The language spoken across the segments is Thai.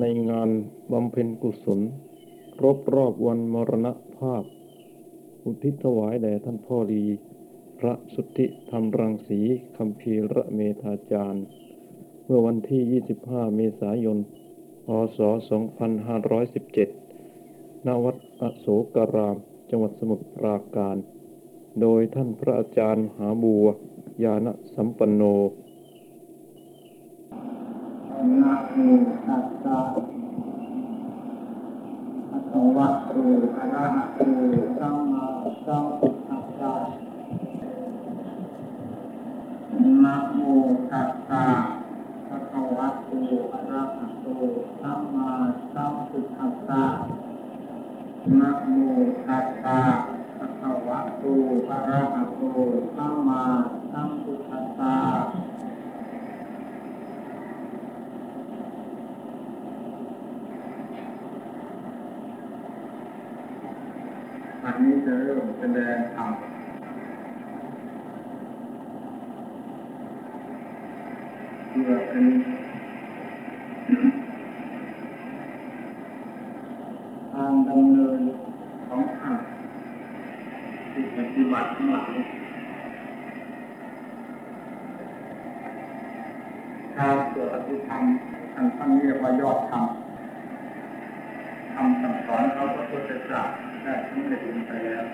ในงานบำเพ็ญกุศล ครบรอบวันมรณภาพ อุทิศถวายแด่ท่านพ่อรีพระสุทธิธรรมรังสีคัมภีระเมธาจารย์ เมื่อวันที่ 25 เมษายน พศ 2517 ณ วัดอโศการาม จังหวัดสมุทรปราการ โดยท่านพระอาจารย์มหาบัวยานะสัมปันโน นะโมตัสสะภะคะวะโตอะระหะโตสัมมาสัมพุทธัสสะนะโมตัสสะภะคะวะโตอะระหะโตสัมมาสัมพุทธัสสะนะโมตัสสะภะคะวะโตอะระหะโตสัมมา สัมพุทธัสสะวันนี้จะเริ่มแสดงธรรมเพื่อเป็นทางดำเนินของท่านที่ปฏิบัติทั้งหลายการเกิดอภิธรรมท่านท่านเรียกว่ายอดธรรมคำสั่งสอนเขาพระพุทธเจ้า ได้สำเร็จลงไปแล้ว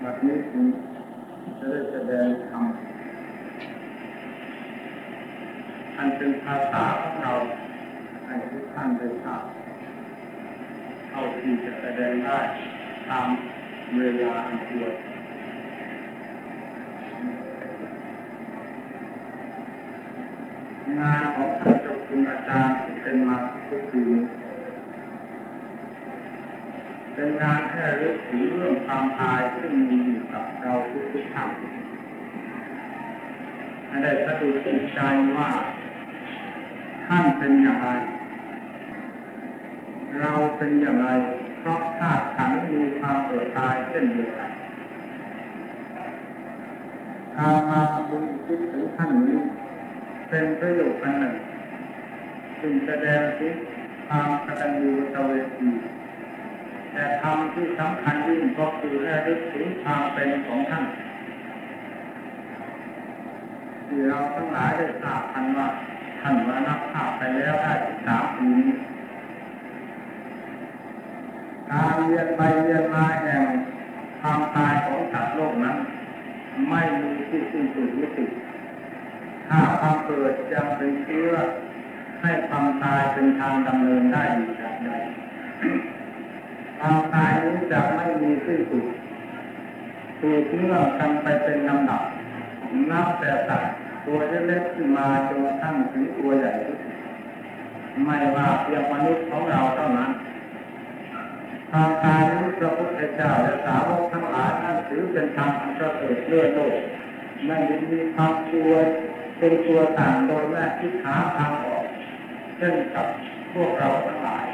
แบบนี้จึงจะได้แสดงธรรมอันเป็นภาษาของเราให้ทุกท่านได้ทราบเท่าที่จะแสดงได้ตามเวลาอันควรงานของท่านเจ้าคุณอาจารย์ เป็นมาทุกปีเป็นงานแค่เรื่องถึงเรื่องความตายซึ่งมีอยู่กับเราทุกทุกท่านให้ได้สะดุดใจว่า ท่านเป็นอย่างไร เราเป็นอย่างไร เพราะธาตุขันธ์มีความเกิดตายเช่นเดียวกันการมาบุญคิดถึงท่านนี้เป็นประโยชน์อันหนึ่ง ซึ่งแสดงถึงความกตัญญูตเวทีแต่ธรรมที่สำคัญยิ่งก็คือให้รึกถึงความเป็นของท่านที่เราทั้งหลายได้ทราบกันว่าท่านวรณภาพไปแล้วได้สามปีนี้การเรียนไปเรียนมาแห่งความตายของสัตว์โลกนั้น ไม่มีที่สิ้นสุดยุติถ้าความเกิดยังเป็นเชื้อ ให้ความตายเป็นทางดำเนินได้อยู่อย่างไรความตายนี้จะไม่มีสิ้นสุดถูกเนื่องกันไปเป็นลำดับนับแต่สัตว์ตัวเล็กๆขึ้นมาจนกระทั่งถึงตัวใหญ่ที่สุดไม่ว่าเพียงมนุษย์ของเราเท่านั้นความตายนี้พระพุทธเจ้าและสาวกทั้งหลายท่านถือเป็นทางอันประเสริฐเลื่อนโลกไม่มีความกลัวเป็นตัวต่างโดยแม่คิดหาทางออก เช่นกับพวกเราทั้งหลาย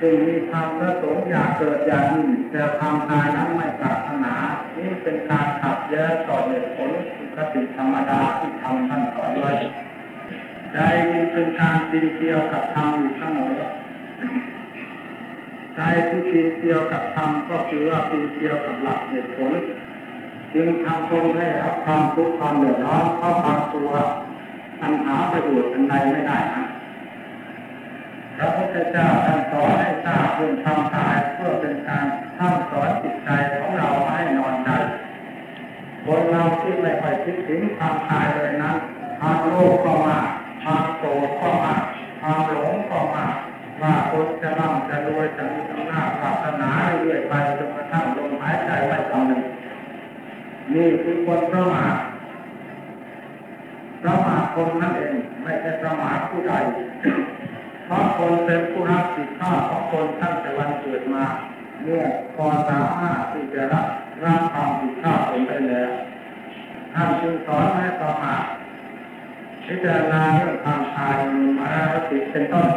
จึงมีความประสงค์อยากเกิดอยากมีแต่ความตายนั้นไม่ปรารถนา นี่เป็นการขัดแย้งต่อเหตุผลคติธรรมดาที่ทำท่านสอนไว้ใจมีเป็นการตีเกี่ยวกับธรรมอยู่เสมอใจที่ตีเกี่ยวกับธรรมก็คือว่าตีเกี่ยวกับหลักเหตุผลจึงทำตรงให้รับความทุกข์ความเดือดร้อนเพราะควาตัว อันหาประโยชน์อันใดไม่ได้นะพระพุทธเจ้าท่านสอนให้ทราบเรื่องความตายเพื่อเป็นการท่านสอนจิตใจของเราให้นอนใจคนเราที่ไม่ค่อยคิดถึงความตายเลยนั้นความโลภก็มาความโกรธก็มาความหลงก็มาว่าคนจะร่ำจะรวยจะมีอำนาจวาสนาเรื่อยไปจนกระทั่งลมหายใจไม่ต้องหนึ่งนี่คือคนประมาท ประมาทคนนั่นเองไม่ใช่ประมาทผู้ใดเพราะคนเป็นผู้รับผิดชอบของคนตั้งแต่วันเกิดมาเมื่อพอสามารถที่จะรับรับความผิดชอบเองได้แล้วท่านจึงสอนให้ประมาทพิจารณาเรื่องความตายมีมาแล้วติเป็นต้น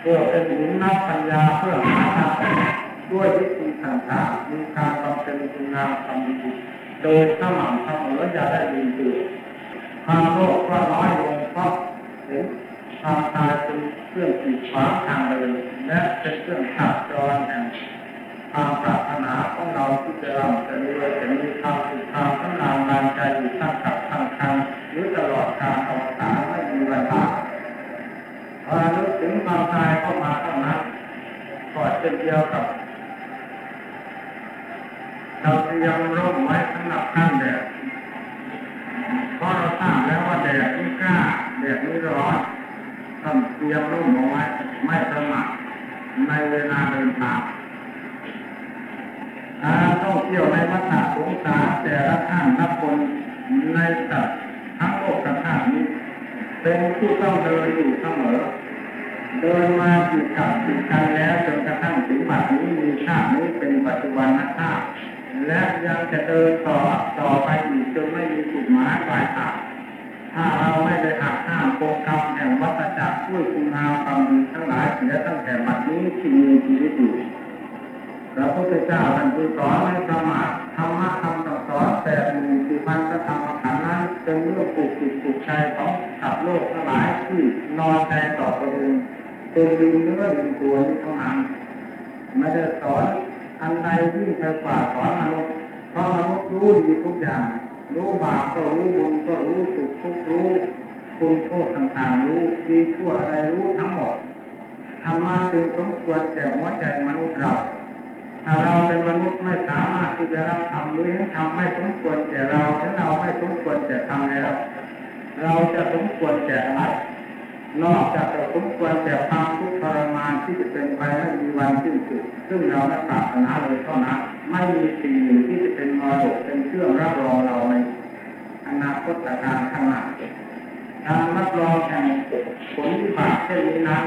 เพื่อเป็นหินนับปัญญาเพื่อหาทางด้วยวิธีต่างๆมีการบำเพ็ญคุณงามความดีโดยสม่ำเสมออย่าได้ดีตื่น ความโลภก็น้อยลงเพราะห็นความตายเป็นเครื่องกีดขวางทางเดินและเป็นเครื่องขัดจรแห่งความปรารถนาของเราที่จะร่ำจะรวยจะมีความสุขความสำราญบานใจอยู่ทั้งกับทั้งคันหรือตลอดการอวสานไม่มีวันตาพอนึกถึงความตายเข้ามาเท่านั้นก็เช่นเดียวกับเราเตรียมร่มไว้สำหรับขั้นแดด เพราะเราทราบแล้วว่าแดดนี่กล้าแดดนี่ร้อนต้องเตรียมร่มเอาไว้ไม่ประมาทในเวลาเดินทางการท่องเที่ยวในวัฏสงสารแต่ละท่านละคนในสัตว์ทั้งโลกกระทานี้ เป็นผู้ต้องเดินอยู่เสมอเดินมาติดกับติดกันแล้วจนกระทั่งถึงบัดนี้มีชาตินี้เป็นปัจจุบันชาติ และยังจะเดินต่อต่อไปอีกจนไม่มีจุดหมายปลายทางถ้าเราไม่ได้หักห้ามโกงกรรมแห่งวัฏจักรช่วยคุณงามความดีทั้งหลายเสียตั้งแต่บัดนี้ที่มีชีวิตอยู่พระพุทธเจ้าท่านจึงสอนให้ประมาทธรรมะคำสอนแปดหมื่นสี่พันพระธรรมขันธ์นั้นเป็นเรื่องปลูกจิตปลูกใจของสัตว์โลกทั้งหลายที่นอนใจต่อตัวเองเป็นลืมเนื้อลืมตัวนี้เท่านั้นไม่ได้สอน อันใดยิ่งไปกว่าสอนมนุษย์เพราะมนุษย์รู้ดีทุกอย่าง รู้บาปก็รู้บุญก็รู้สุขทุกรู้คุณโทษต่างๆรู้ดีชั่วอะไรรู้ทั้งหมดธรรมะจึงสมควรแก่หัวใจมนุษย์เราถ้าเราเป็นมนุษย์ไม่สามารถที่จะรับทำหรือทำไม่สมควรแก่เราถ้าเราไม่สมควรแก่ทำแล้วเราจะสมควรแก่อะไรนอกจากจะสมควรแก่ความทุกข์ทรมานที่จะเป็นไปไม่ วันสิ้นสุดซึ่งเราไม่ปรารถนาเลยเท่านั้นไม่มีสิ่งหนึ่งที่จะเป็นมรดกเป็นเครื่องรับรองเราในอนาคตการข้างหน้าการรับรองแห่งผลวิบากเช่นนี้นั้น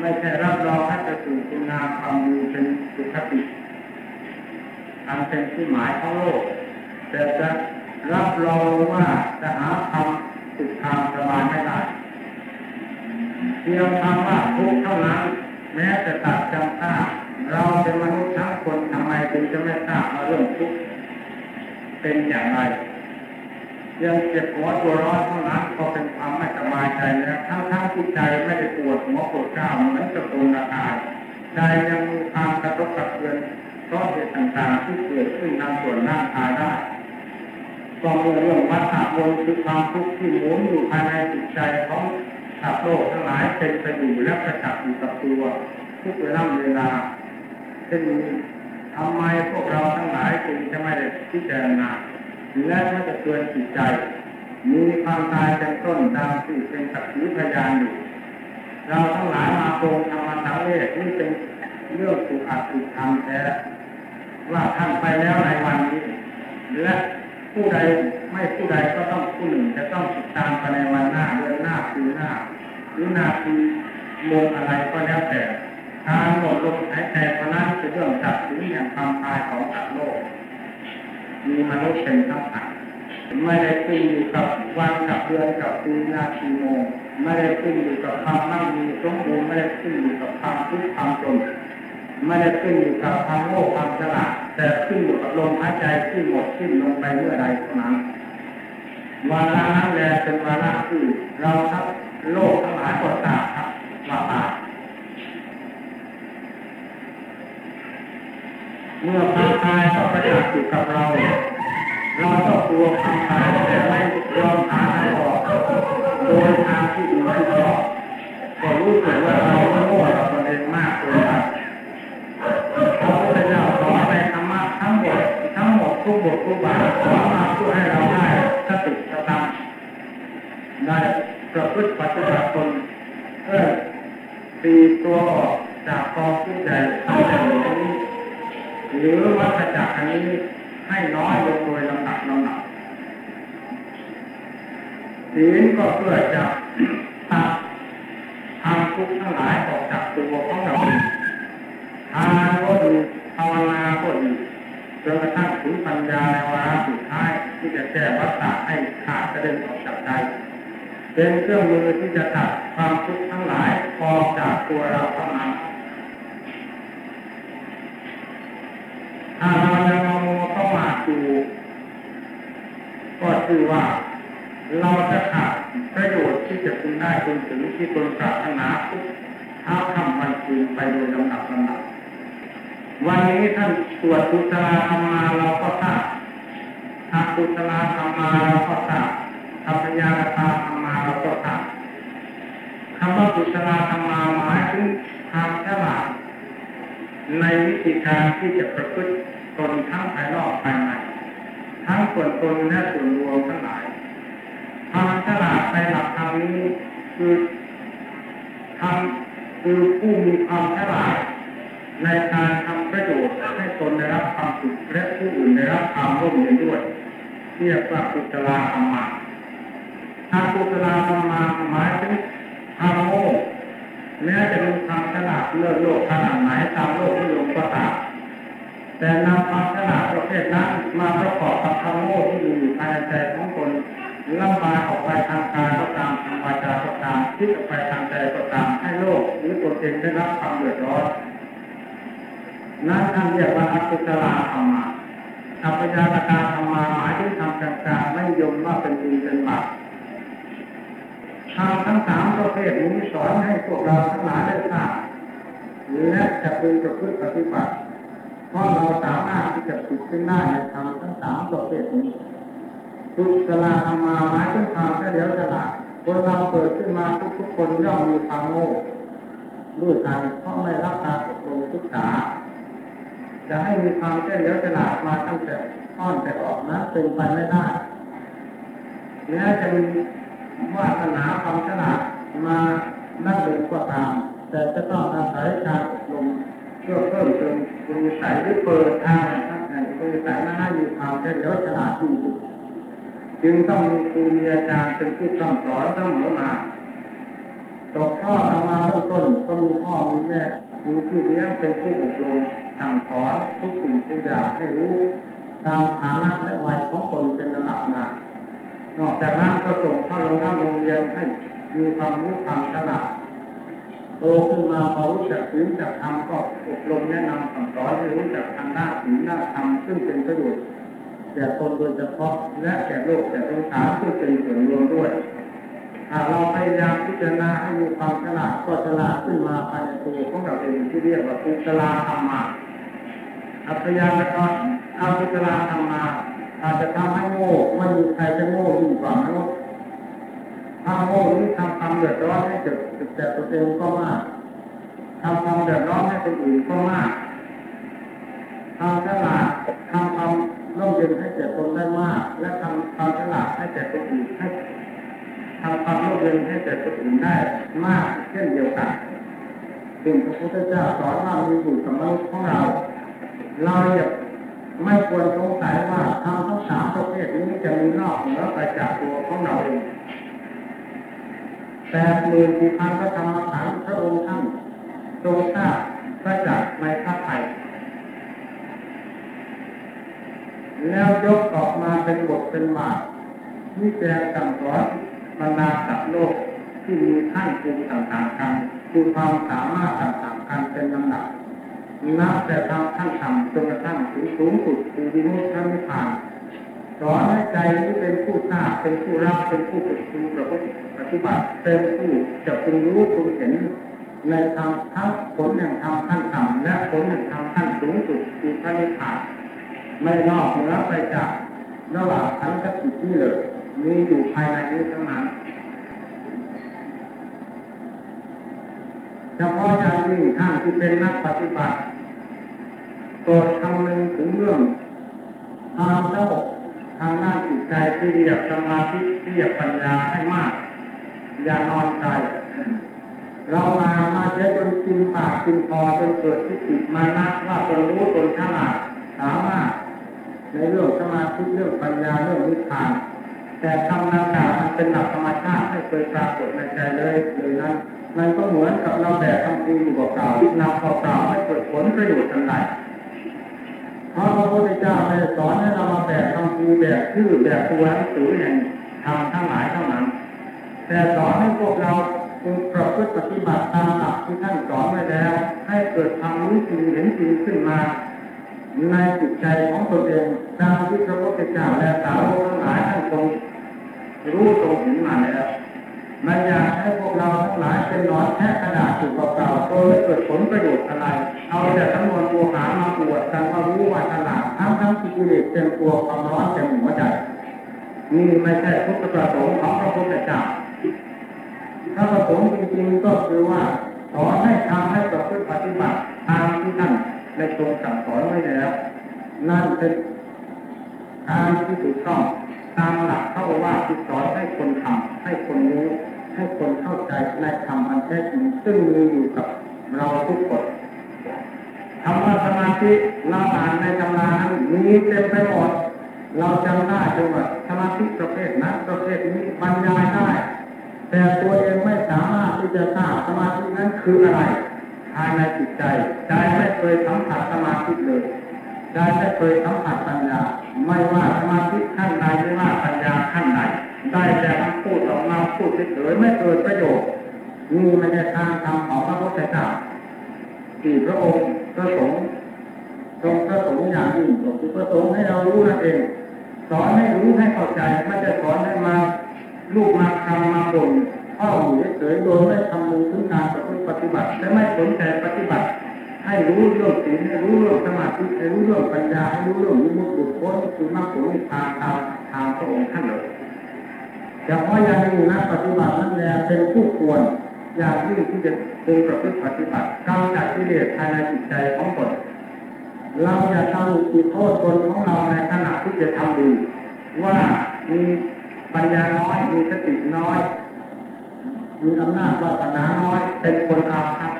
ไม่ใช่รับรองให้จะสู่คุณงามความดีเป็นสุขติอันเป็นที่หมายของโลก แต่จะรับรองว่าจะหาความสุขความสบายไม่ได้เพียงคำว่าทุกเท่านั้น แม้จะตัดจำทราบเราเป็นมนุษย์ทั้งคนทำไมจึงจะไม่ทราบว่าเรื่องทุกข์เป็นอย่างไรยังเจ็บหัวตัวร้อนเท่านั้นก็เป็นความไม่สบายใจแล้วทั้งทั้งที่ใจไม่ได้ปวดหัวปวดกล้ามเหมือนกับตัวอาการใจยังมีความกระทบกระเทือนเพราะเหตุต่างๆที่เกิดขึ้นทางส่วนร่างกายได้ก็เมื่อเรื่องวัฏฏะวนคือความทุกข์ที่หมุนอยู่ภายในจิตใจของ สัตว์โลกทั้งหลายเป็นไปอยู่และประจักษ์อยู่กับตัวทุกเวลาเวลาเช่นนี้ทำไมพวกเราทั้งหลายจึงจะไม่ได้พิจารณาและไม่จะเตือนจิตใจ มีความตายเป็นต้นตามที่เป็นสักขีพยานอยู่เราทั้งหลายมาโปรงธรรมสังเวชนี่เป็นเรื่องสุขอัตธรรมแท้ว่าท่านไปแล้วในวันนี้และ ผู้ใดไม่ผู้ใดก็ต้องผู้หนึ่งจะต้องติดตามไปในวันหน้าเดือนหน้าปีหน้า หรือนาทีโมงอะไรก็แล้วแต่การหมดลมหายใจพราะนั้นเป็นเรื่องจัดถึงอย่างความตายของสัตว์โลก มีมนุษย์เป็นทั้งหางไม่ได้ขึ้นอยู่กับวันกับเดือนกับปีนาทีโมงไม่ได้ขึ้นอยู่กับความมั่งมีสมบูรณ์ไม่ได้ขึ้นอยู่กับความทุกข์ความจน ไม่ได้ขึ้นอยู่กับความโง่ความฉลาดแต่ขึ้นอยู่กับลมหายใจที่หมดสิ้นลงไปเมื่อใดเท่านั้นวาระนั้นแหละเป็นวาระที่เราทั้งโลกทั้งหลายก็ทราครับว่าตายเมื่อความตายก็ประจักษ์อยู่กับเรา เราก็กลัวความตายแต่ไม่ยอมหาทางออกโดยทางที่ดีที่ชอบก็รู้สึกว่าเรา ประพฤติปฏิบัติตนเพื่อตีตัวออกจากกองทุกข์ใหญ่ทั้งใหญ่นี้หรือวัฏจักรอันนี้ให้น้อยลงโดยลำดับลำดับศีลก็เพื่อจะตัดทางทุกข์ทั้งหลายออกจากตัวของเราทานก็ดีภาวนาก็ดีจนกระทั่งถึงปัญญาในวาระสุดท้ายที่จะแก้วัฏฏะให้ขาดกระเด็นออกจากใจ เป็นเครื่องมือที่จะตัดความทุกข์ทั้งหลายออกจากตัวเราเท่านั้นถ้าเรายังมัวเข้ามาอยู่ก็คือว่า เราจะขาดประโยชน์ที่จะคุณได้คุณถึงที่ตนปรารถนาทุกเท้าทำวันคืนไปโดยลำดับลำดับวันนี้ท่านสวดกุศลธรรมาเราก็ทราบทางกุศลธรรมาเราก็ทราบธรรมยาตาธรรม ทาคำว่ากุศลธรรมาหมายถึงทางฉลาดในวิธีการที่จะประพฤติตนทั้งภายนอกภายในทั้งส่วนตนและส่วนรวมทั้งหลายความฉลาดในหลักธรรมนี้คือทำคือผู้มีความฉลาดในการทำประโยชน์ให้ตนได้รับความสุขและผู้อื่นได้รับความร่มเย็นด้วยเรียกว่ากุศลธรรมะ ทางกุศลธรรมะหมายถึงธรรมโมแม้จะมีความฉลาดเลิศโลกขนาดไหนตามโลกนิยมก็ตามแต่นำความฉลาดประเภทนั้นมาประกอบกับธรรมโมที่มีอยู่ภายในใจของตนล่ำบายออกไปทางกายก็ตามทางวาจาก็ตามคิดออกไปทางใจก็ตามให้โลกหรือตนเองได้รับความเดือดร้อนนั่นท่านเรียกว่าอัตตลาธรรมะอัปยากตาธรรมะหมายถึงทำกลางๆไม่ยมว่าเป็นบุญ เป็นบาปทำทั้งสามประเภทนี้สอนให้พวกเราทั้งหลายได้ทราบและจะเป็นประพฤติปฏิบัติเพราะเราสามารถที่จะฝึกขึ้นได้ในธรรมทั้งสามประเภทนี้กุศลธรรมะหมายถึงความเฉลียวฉลาดคนเราเกิดขึ้นมาทุกๆคนย่อมมีความโง่ด้วยกันเพราะไม่รับการอบรมศึกษาจะให้มีความเฉลียวฉลาดมาตั้งแต่ต้อนแต่ออกนะเป็นไปไม่ได้แม้จะมี วาสนาความฉลาดมานักเรียนก็ตาม แต่จะต้องอาศัยการอบรมเพื่อเพิ่มเติมคุณใส่หรือเปิดทางให้คุณใส่นั้นให้มีความเฉลียวฉลาดที่สุดจึงต้องมีครูมีอาจารย์เป็นผู้สอนสอนเสมอมาตกข้อธรรมาต้นก็มีพ่อมีแม่มีพี่เลี้ยงเป็นผู้อบรมสั่งสอนทุกสิ่งทุกอย่างให้รู้ตามฐานะและวัยของคนเป็นระดับมา นอกจากนั้นก็ส่งเข้าโรงเรียนโรงเรียนให้มีความรู้ความฉลาดโตขึ้นมาพอรู้จักศีลจักธรรมก็อบรมแนะนำสั่งสอนให้รู้จักทางด้านศีลด้านธรรมซึ่งเป็นประโยชน์แก่ตนโดยเฉพาะและแก่โลกแก่สงสารซึ่งเป็นส่วนรวมด้วยถ้าเราพยายามพิจารณาให้มีความฉลาดก็ฉลาดขึ้นมาภายในตัวของเราเองที่เรียกว่ากุศลธรรมะอัพยากรอาพิจารณาธรรมา อาจจะทำให้โง่ไม่มีใครจะโง่ยิ่งกว่ามนุษย์ถ้าโง่นี้ทำความเดือดร้อนให้เกิดแก่ตัวเองก็มากทำความเดือดร้อนให้คนอื่นก็มากทำฉลาดทำความร่มเย็นให้แก่ตนได้มาก และทำความฉลาดให้แก่คนอื่นให้ทำความร่มเย็นให้แก่คนอื่นได้มากเช่นเดียวกันซึ่งพระพุทธเจ้าสอนว่ามีอยู่กับมนุษย์ของเรา เราอย่า ไม่ควรสงสัยว่าทำทั้งสามประเภทนี้จะมีนอกเหนือไปจากตัวของเราเองแต่หมื่นสี่พันพระธรรมขันธ์พระองค์ท่านทรงทราบพระจักรในพระไทยแล้วยกออกมาเป็นบทเป็นบาทที่แจงสั่งสอนบรรดาสัตว์โลกที่มีขั้นภูมิต่างๆกันคือความสามารถต่างๆกันเป็นลำดับ นับแต่ทำขั้นต่ำจนกระทั่งถึงสูงสุดคือวิมุตตินิพพานสอนให้ใจที่เป็นผู้ทราบเป็นผู้รับเป็นผู้ฝึกฟูประพฤติปฏิบัติเป็นผู้จะพึงรู้พึงเห็นในธรรมทั้งผลแห่งธรรมขั้นต่ำและผลแห่งธรรมขั้นสูงสุดคือพระนิพพานไม่นอกเหนือไปจากระหว่างทั้งกัจิตที่เลยมีอยู่ภายในนี้ทั้งนั้นเฉพาะอย่างยิ่งท่านที่เป็นนักปฏิบัติ โปรดคำนึงถึงเรื่องความสงบทางด้านจิตใจที่เรียกสมาธิเรียกปัญญาให้มาก อย่านอนใจเรามามาเจจนกินปากกินคอจนเกิดที่จิตมานะว่าตนรู้ตนฉลาดสามารถในเรื่องสมาธิเรื่องปัญญาเรื่องนิพพาน แต่คำนั้นกามันเป็นหลักธรรมชาติไม่เคยปรากฏในใจเลยเลยนั้นมันก็เหมือนกับเราแบกคำพูอยู่เปล่าๆนำเปล่าๆไม่เกิดผลประโยชน์ทันใด เพราะพระพุทธเจ้าได้สอนให้เรามาแบกคำพูแบกชื่อแบกตัวหนังสืออย่งทำทั้งหลายเท่านั้น แต่สอนให้พวกเราจงประพฤติปฏิบัติตามหลักที่ท่านสอนไว้แล้ว ให้เกิดความรู้จริงเห็นจริงขึ้นมา ในจิตใจของตนเองตามที่พระพุทธเจ้าและสาวกทั้งหลายท่านเครู้ตรงเห็นมาแล้ว มันอยากให้พวกเราทั้งหลายเป็นหนอนแค่กระดาษถูกเก่าๆโดยไม่เกิดผลประโยชน์อะไร เอาแต่ทั้งมวลตัวหามาปวดกันว่ารู้ว่าฉลาดทั้งทั้งที่กิเลสเต็มตัวความร้อนเต็มหัวใจนี่ไม่ใช่พุทธประสงค์ของพระพุทธเจ้าถ้าประสงค์จริงๆก็คือว่าสอนให้ทำให้ประพฤติปฏิบัติตามที่ท่านได้ทรงสั่งสอนไว้แล้ว นั่นเป็นการที่ถูกต้องตามหลักเขาว่าที่สอนให้คนทำให้คนรู้ ให้คนเข้าใจในธรรมอันแท้จริงซึ่งมีอยู่กับเราทุกคนคำว่าสมาธิเราอ่านในตำรานั้นมีเต็มไปหมดเราจำได้จังหว่าสมาธิประเภทนั้นประเภทนี้บรรยายได้แต่ตัวเองไม่สามารถที่จะทราบสมาธินั้นคืออะไรภายในจิตใจใจไม่เคยสัมผัสสมาธิเลยใจไม่เคยสัมผัสปัญญา ไม่ว่าสมาธิขั้นใด ได้แต่คำพูดออกมาพูดเฉยๆไม่เกิดประโยชน์นี่ไม่ใช่ทางธรรมของพระพุทธเจ้าที่พระองค์พระสงฆ์ทรงพระสงฆ์อย่างยิ่งก็คือพระสงฆ์ให้เรารู้นั่นเองสอนให้รู้ให้เข้าใจไม่ใช่สอนให้มาลูกมาทำมาบ่นพ่ออยู่เฉยๆโดยไม่ทำมือถึงการประพฤติปฏิบัติและไม่สนใจปฏิบัติให้รู้เรื่องศีลให้รู้เรื่องสมาธิให้รู้เรื่องปัญญาให้รู้เรื่องวิมุตติหลุดพ้นคือมรรคผลนิพพานตามทางพระองค์ท่านเลย แต่เพราะยังอยู่นักปฏิบัตินั้นแลเป็นผู้ควรอย่างยิ่งที่จะเป็นประพฤติปฏิบัติกำจัดกิเลสภายในจิตใจของตนเราอย่าทำติดโทษตนของเราในขณะที่จะทำดีว่ามีปัญญาน้อยมีสติน้อยมีอำนาจวาสนาน้อยเป็นคนอาภัพ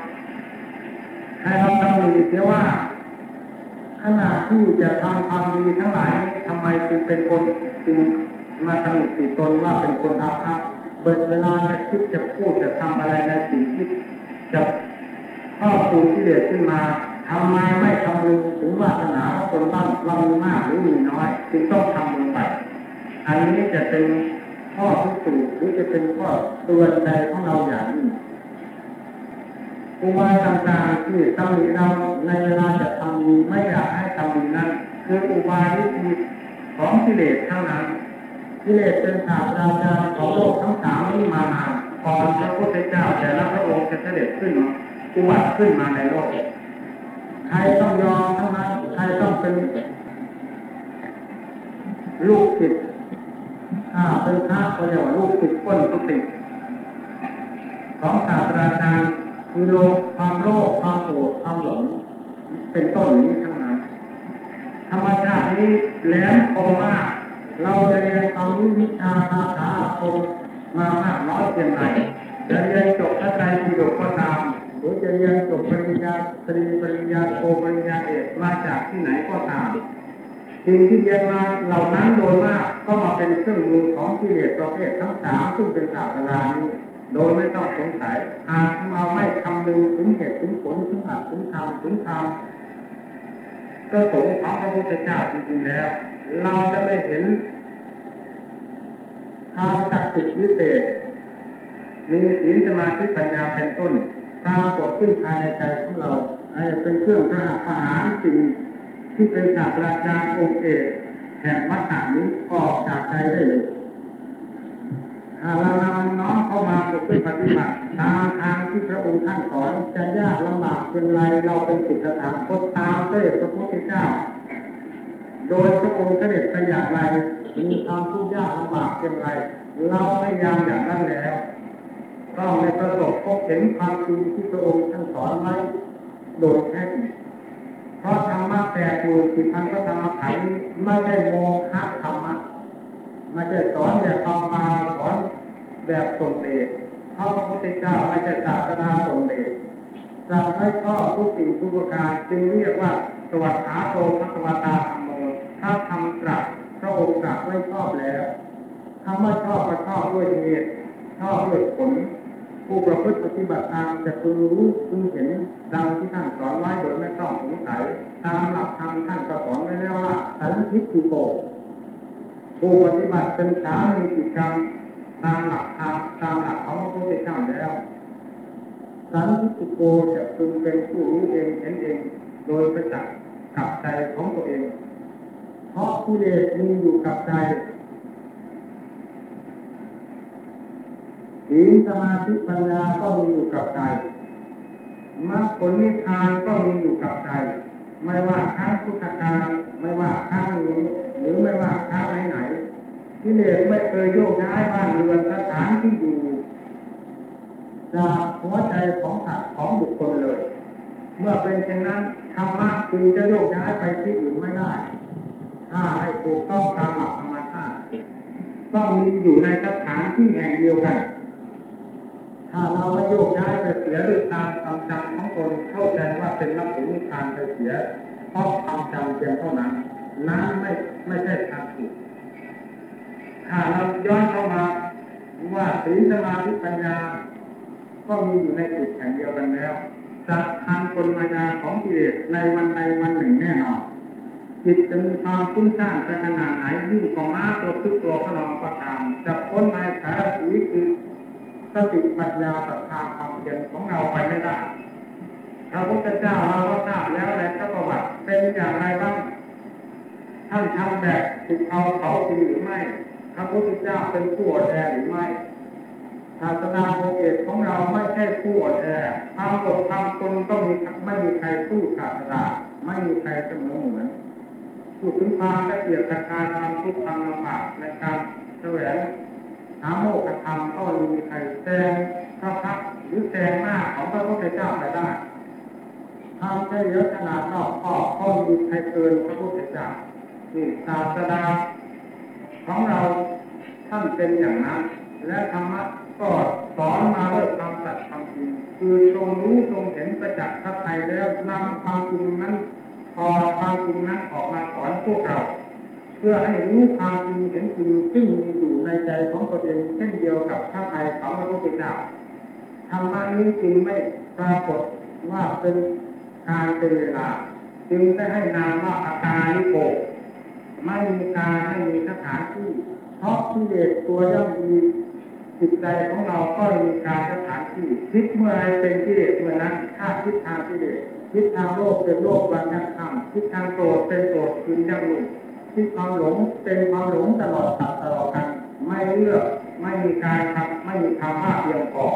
ให้เราตำหนิเสียว่าขณะที่จะทำความดีทั้งหลายทำไมจึงเป็นคนจึง มาตำหนิติตนว่าเป็นคนอาภัพเบิดเวลาจะคิดจะพูดจะทำอะไรในสิ่งที่จะครอบคลุมที่เดือดขึ้นมาทำไมไม่คำนึงถึงวาสนาว่าคนบ้านเรามีมากหรือมีน้อยจึงต้องทำลงไปอันนี้จะเป็นข้อพิสูจน์หรือจะเป็นข้อเตือนใจของเราอย่างนี้อุบายต่างๆที่ตำหนิเราในเวลาจะทำดีไม่อยากให้ทำดีนั้นคืออุบายวิธีของกิเลสทั้งนั้น กิเลสเป็นศาสตราจารย์ของโลกทั้งสามนี้มานานก่อนพระพุทธเจ้าแต่ละพระองค์จะเสด็จขึ้นอุบัติขึ้นมาในโลก ใครต้องยอมทั้งนั้นใครต้องเป็นลูกศิษย์ถ้าเป็นพระก็เรียกว่าลูกศิษย์ก้นตุติของศาสตราจารย์คือโลกความโลภความโกรธความหลงเป็นต้นนี้ทั้งนั้นธรรมชาตินี้แหลมคมมาก เราจะเรียนความรู้วิชาคาถาอาคมมามากน้อยเพียงไรจะเรียนจบพระไตรปิฎกก็ตามหรือจะเรียนจบปริญญาตรีปริญญาโทปริญญาเอกมาจากที่ไหนก็ตามสิ่งที่เรียนมาเหล่านั้นโดยมากก็มาเป็นเครื่องมือของกิเลสประเภททั้งสามซึ่งเป็นศาสนานี้โดยไม่ต้องสงสัยหากเราไม่คำนึงถึงเหตุถึงผลถึงอัตถึงธรรมถึงธรรมก็สงของพระพุทธเจ้าจริงๆแล้ว เราจะไม่เห็นความศักดิ์สิทธิ์วิเศษ มีศีลสมาธิปัญญาเป็นต้นปรากฏขึ้นภายในใจของเราเป็นเครื่องทหารทหารสิ่งที่เป็นศาสตราจารย์องค์เอกแห่งวัฏฏานี้ออกจากใจได้เลยถ้าเรานำน้องเข้ามาฝึกปฏิบัติตามทางที่พระองค์ท่านสอนจะยากลำบากเป็นไรเราเป็นศิษย์ถามคตตามเสด็จพระพุทธเจ้า โดยพระองค์เสด็จไปอย่างไรมีความทุกข์ยากลำบากเป็นไร เราพยายามอย่างนั้นแล้วต้องในประสบพบเห็นความจริงที่พระองค์ท่านสอนไว้โดยแท้เพราะธรรมะแปดหมื่นสิพันพระธรรมขันธ์ไม่ได้โมฆะธรรมะไม่ใช่สอนแบบธรรมาสอนแบบสมเด็จเพราะพระพุทธเจ้าไม่ใช่ศาสนาสมเด็จเราไม่ชอบทุกสิ่งทุกประการจึงเรียกว่าสวัสดิ์าโตพระสวตาธรรม ถ้าทำตรัสพระองค์ตรัสไม่ชอบแล้วคำว่าชอบก็ชอบด้วยเหตุชอบด้วยผล ผู้ประพฤติปฏิบัติตามจะพึงรู้พึงเห็นดังที่ท่านสอนไว้โดยไม่ต้องสงสัยตามหลักธรรมท่านก็สอนไว้แล้วว่าสันทิฏฐิโกผู้ปฏิบัติเป็นสามีจิตกรรมตามหลักธรรมตามหลักของพระพุทธเจ้าแล้วสันทิฏฐิโกจะพึงเป็นผู้รู้เองเห็นเอง โดยประจักษ์กับใจของตัวเอง เพราะผู้เดชมีอยู่กับใจศีลสมาธิปัญญาก็มีอยู่กับใจมรรคผลนิพพานก็มีอยู่กับใจ ไม่ว่าครั้งพุทธกาลไม่ว่าครั้งนี้หรือไม่ว่าครั้งไหนๆที่เลสไม่เคยโยกย้ายบ้านเรือนสถานที่อยู่จากหัวใจของสัตว์ของบุคคลเลย เมื่อเป็นเช่นนั้นธรรมะจึงจะโยกย้ายไปที่อื่นไม่ได้าให้ถูกต้องตามหลักธรรมชาติต้องมีอยู่ในสถานที่แห่งเดียวกัน ถ้าเราไม่โยกย้ายไปเสียด้วยตามความจำของตนเข้าใจว่าเป็นรรคผลนิพพานไปเสียเพราะความจำเพียงเท่านั้นนั้นไม่ไม่ใช่ทางถูกถ้าเราย้อนเข้ามาว่าศีลสมาธิปัญญา ก็มีอยู่ในจุดแห่งเดียวกันแล้วจะทางกลมายาของกิเลสในวันใดวันหนึ่งแน่นอน จิตจะมีความฟุ้งซ่านไปขนาดไหนยิ่งกว่าม้าตัวทุกตัวพนองก็ตามจะพ้นในสายสีคือสติปัญญาศรัทธาความเพียรของเราไปไม่ได้พระพุทธเจ้าเราก็ทราบแล้วในพระประวัติเป็นอย่างไรบ้างท่านทำแบบติดเอาเขาจริงหรือไม่พระพุทธเจ้าเป็นผู้อ่อนแอหรือไม่ศาสนาโมเอกของเราไม่ใช่ผู้อ่อนแอความอดความทนก็มีไม่มีใครสู้ศาสนาไม่มีใครเสมอเหมือน พูดถึงความละเอียดตะการความทุกความลำบากในการแสวงหาโมกขธรรมก็มีใครแซงพระพักหรือแซงหน้าของพระพุทธเจ้าไปได้ความเฉลียวขนาดนอกข้อก็มีใครเกินพระพุทธเจ้านี่ศาสนาของเราท่านเป็นอย่างนั้น และธรรมะก็สอนมาด้วยความสัตย์ความจริงคือทรงรู้ทรงเห็นประจักษ์ทัศไทยแล้วนำความจริงนั้น พอความจริงนั้นออกมาสอนพวกเรา เพื่อให้รู้ความจริงเห็นจริงซึ่งมีอยู่ในใจของตนเองเช่นเดียวกับพระไทยของพระพุทธเจ้าธรรมะนี้จึงไม่ปรากฏว่าเป็นการเป็นเวลาจึงได้ให้นามว่าอาการนิโกไม่มีการไม่มีสถานที่ เพราะที่เดชตัวย่อมมีจิตใจของเราก็มีการสถานที่คิดเมื่อไรเป็นกิเลสเมื่อนั้นถ้าคิดทางกิเลส คิดทางโลกเป็นโลกวันยังคำคิดทางโกรธเป็นโกรธคืนยังหลุดคิดความหลงเป็นความหลงตลอดตัดตลอดกัน ไม่เลือกไม่มีการทำไม่มีคำว่าเพียงพอ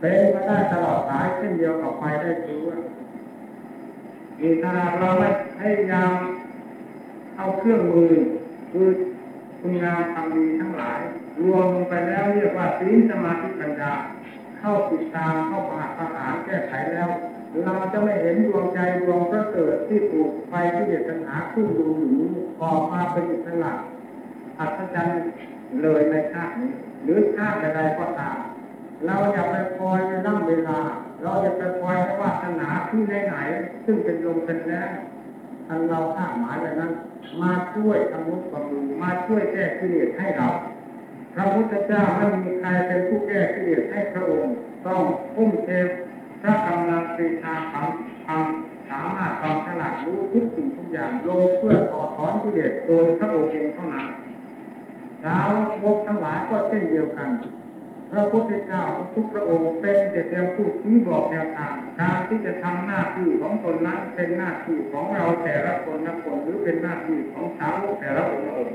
เป็นมาได้ตลอดสายเช่นเดียวกับไฟได้คือว่ามีถ้าเราไม่พยายามเอาเครื่องมือคือคุณงามความดีทั้งหลาย รวมลงไปแล้วเรียกว่าศีลสมาธิปัญญาเข้าติดตามเข้าประหัตประหารแก้ไขแล้ว เราจะไม่เห็นดวงใจดวงพระเกิดที่ถูกไฟที่เด็ดหาขึ้นดูอยู่ออกมาเป็นอิสระอัศจรรย์เลยในชาตินี้หรือชาติใดก็ตามเราอย่าไปคอยนั่งเวลา เราอย่าไปคอยว่าสนาที่ไหนๆซึ่งเป็นลมเป็นแรงอันเราคาดหมายไว้นั้น มาช่วยทำนุบำรุงมาช่วยแก้กิเลสให้เราพระพุทธเจ้าไม่มีใครเป็นผู้แก้กิเลสให้พระองค์ต้องพุ่มเท พระกำลังปรีชาความความสามารถความฉลาดรู้ทุกสิ่งทุกอย่างลงเพื่อต่อถอนกิเลสโดยพระองค์เองเท่านั้นสาวกทั้งหลายก็เช่นเดียวกัน พระพุทธเจ้าทุกพระองค์เป็นแต่เพียงผู้ชี้บอกแนวทางการที่จะทำหน้าที่ของตนนั้นเป็นหน้าที่ของเราแต่ละคนละคนหรือเป็นหน้าที่ของสาวกแต่ละองค์เอง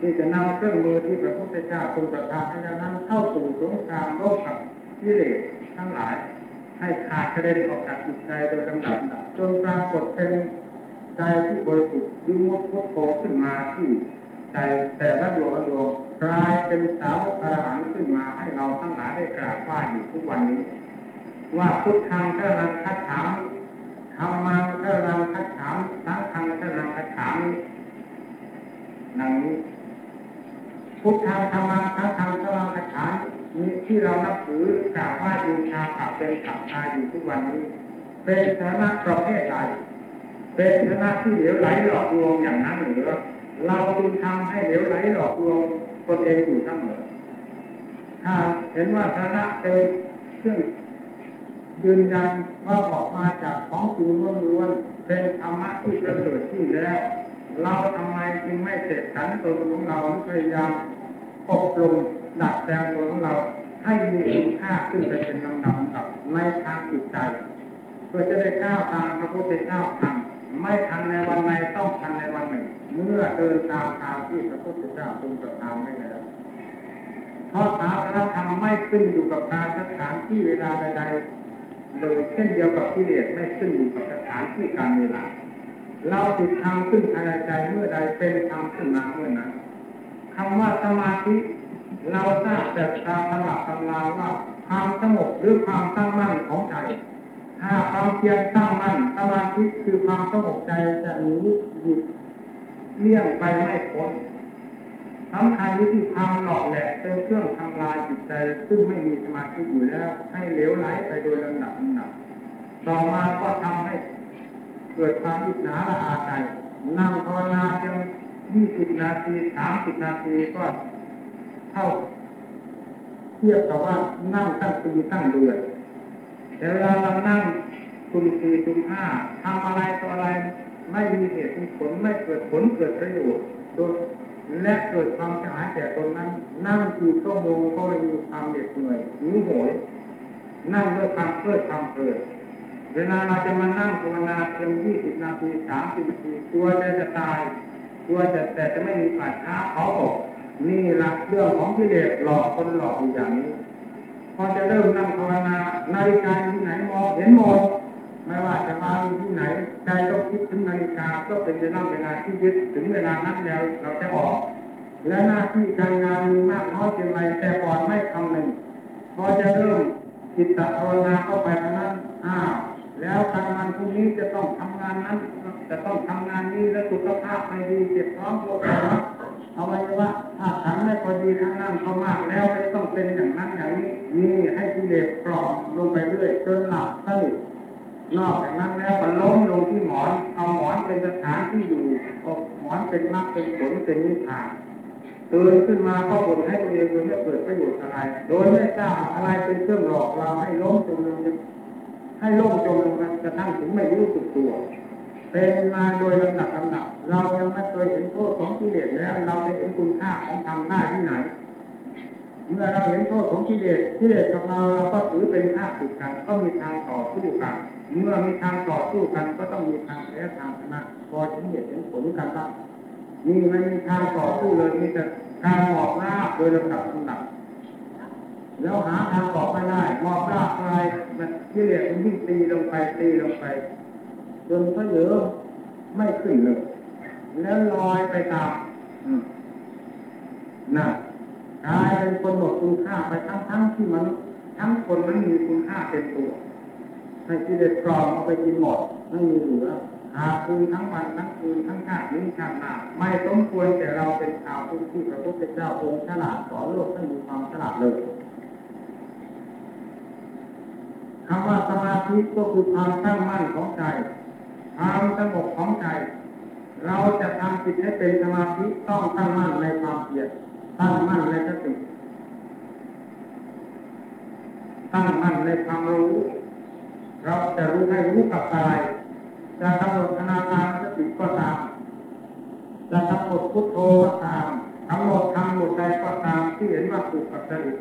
ที่จะนำเครื่องมือที่พระพุทธเจ้าทรงประทานให้นั้นเข้าสู่สงครามรบกับกิเลสทั้งหลาย ให้ขาดกระเด็นออกจากจิตใจโดยลำดับจนปรากฏเป็นใจที่บริสุทธิ์ยิ่งมุดพุทโธขึ้นมาที่ใจแต่ละดวงละดวงกลายเป็นสาวกอรหันขึ้นมาให้เราทั้งหลายได้กราบไหว้อยู่ทุกวันนี้ ว่าพุทธังพระนังคัดถามธรรมังพระนังคัดถามสังฆังพระนังคัดถามนังนี้พุทธังธรรมังสังฆังพระนังคัดถาม ที่เรานับถือกราบไหว้บูชาขับเป็นขับตาอยู่ทุกวันนี้ เป็นฐานะประเภทใดเป็นฐานะที่เหลวไหลหลอกลวงอย่างนั้นหรือเราจึงทำให้เหลวไหลหลอกลวงตนเองอยู่เสมอถ้าเห็นว่าฐานะเป็นเครื่องยืนยันว่าออกมาจากของจริงล้วนๆเป็นธรรมะที่ประเสริฐที่แล้ว เราทำไมจึงไม่เสกสรรตัวของเราพยายามอบรม ดัดแปลงตัวของเราให้มีคุณค่าขึ้นไปเป็นลำดับกับในทางจิตใจเพื่อจะได้ก้าวตามพระพุทธเจ้าทำไม่ทันในวันใดต้องทันในวันหนึ่ง เมื่อเดินตามทางที่พระพุทธเจ้าทรงประทานไว้แล้วเพราะศาสนธรรมไม่ขึ้นอยู่กับการสถานที่เวลาใดๆเลยเช่นเดียวกับกิเลสไม่ขึ้นอยู่กับสถานที่การเวลาเราติดทางขึ้นภายในใจเมื่อใดเป็นธรรมขึ้นมาเมื่อนั้นคำว่าสมาธิ เราทราบแต่ตามตำรับตำราว่าความสงบหรือความตั้งมั่นของใจถ้าความเพียรตั้งมั่นสมาธิคือความสงบใจจะหนีหยุดเลี่ยงไปไม่พ้นสำคัญวิธีความหลอกแหละเป็นเครื่องทำลายจิตใจ ซึ่งไม่มีสมาธิอยู่แล้ว ให้เหลวไหลไปโดยลำดับลำดับต่อมาก็ทำให้เกิดความอิจฉาละอาใจนั่งภาวนาเพียงยี่สิบนาทีสามสิบนาทีก็ เท่า เทียบกับว่านั่งตั้งปีตั้งเดือนแต่เวลาเรานั่งคุมสี่คุมห้าทำอะไรต่ออะไรไม่มีเหตุมีผลไม่เกิดผลเกิดประโยชน์โดยและเกิดความเสียหายแก่ตนนั้น นั่งกี่ชั่วโมงก็ม่มีความเหน็ดเหนื่อยหิวโหยนั่งด้วยความเพลิดความเพลินเวลาเราจะมานั่งภาวนาเพียงยี่สิบนาทีสามสิบนาทีกลัวจะจะตายกลัวจะแต่จะไม่มีปัญหาเขาบอก นี่หลักเรื่องของกิเลสหลอกคนหลอกอยู่อย่างนี้ พอจะเริ่มนั่งภาวนานาฬิกาที่ไหนมองเห็นหมดไม่ว่าจะมาที่ไหนใจต้องคิดถึงนาฬิกาก็เป็นเวลาเวลาที่ยึดถึงเวลานั้นแล้วเราจะออก และหน้าที่การงานมีมากน้อยเพียงไรแต่ก่อนไม่คำหนึ่งพอจะเริ่มจิตตภาวนาเข้าไปนั้นอ้าวแล้วการงานพรุ่งนี้จะต้องทำงานนั้น จะต้องทำงานนี้และสุขภาพไม่ดีเจ็บท้องปวดหัว เอาไว้ว่าถ้าฉันไม่พอดีทางนั้นเขามากแล้วไม่ต้องเป็นอย่างนั้นอย่างนี้นี่ให้กิเลสกรอบลงไปเรื่อยจนหลับสนิทนอกจากนั้นแล้วก็ล้มลงที่หมอน เอาหมอนเป็นสถานที่อยู่เอาหมอนเป็นมรรคเป็นผลเป็นนิพพานตื่นขึ้นมาก็บ่นให้ตัวเองโดยไม่เกิดประโยชน์อะไร โดยไม่ทราบอะไรเป็นเครื่องหลอกเราให้ล้มจมลงให้โลงจมลงกระทั่งถึงไม่รู้สึกตัว เป็นมาโดยลำดับลำดับเรายัง ยเห็นโทษของกิเลสแล้ว เราจะเห็นคุณค่าของธรรมได้ที่ไหน เมื่อเราเห็นโทษของกิเลสกิเลสกับเราเราก็ถือเป็นข้าศึกกัน ก็มีทางต่อสู้กัน เมื่อมีทางต่อสู้กันก็ต้องมีทางแพ้ทางชนะพอถึงเหตุเห็นผลกันบ้างนี่ไม่มีทางต่อสู้เลยมีแต่การหมอบหน้าโดยลำดับลำดับแล้วหาทางออกไม่ได้หมอบหน้าอะไรมันกิเลสมันยิ่งตีลงไปตีลงไปจนก็เยอะไม่ขึ้นเลย แล้วลอยไปตามน่ะกลายเป็นคนหมดคุณค่าไปทั้งทั้งที่มันทั้งคนมันมีคุณค่าเป็นตัวให้กิเลสกรองเอาไปกินหมดไม่มีเหลือหาคืนทั้งวันทั้งคืนทั้งชาตินี้ชาติหน้าไม่สมควรแต่เราเป็นชาวพุทธที่พระพุทธเจ้าองค์ฉลาดสอนโลกให้มีความฉลาดเลยคำว่าสมาธิก็คือความตั้งมั่นของใจความสงบของใจ เราจะทำจิตให้เป็นสมาธิต้องตั้งมั่นในความเพียรตั้งมั่นในสติตั้งมั่นในความรู้ เราจะรู้ให้รู้กับอะไรจะกำหนดอนาคาสติก็ตามจะกำหนดพุทโธก็ตามกำหนดทำหมดใดก็ตามที่เห็นว่าถูกกับจริต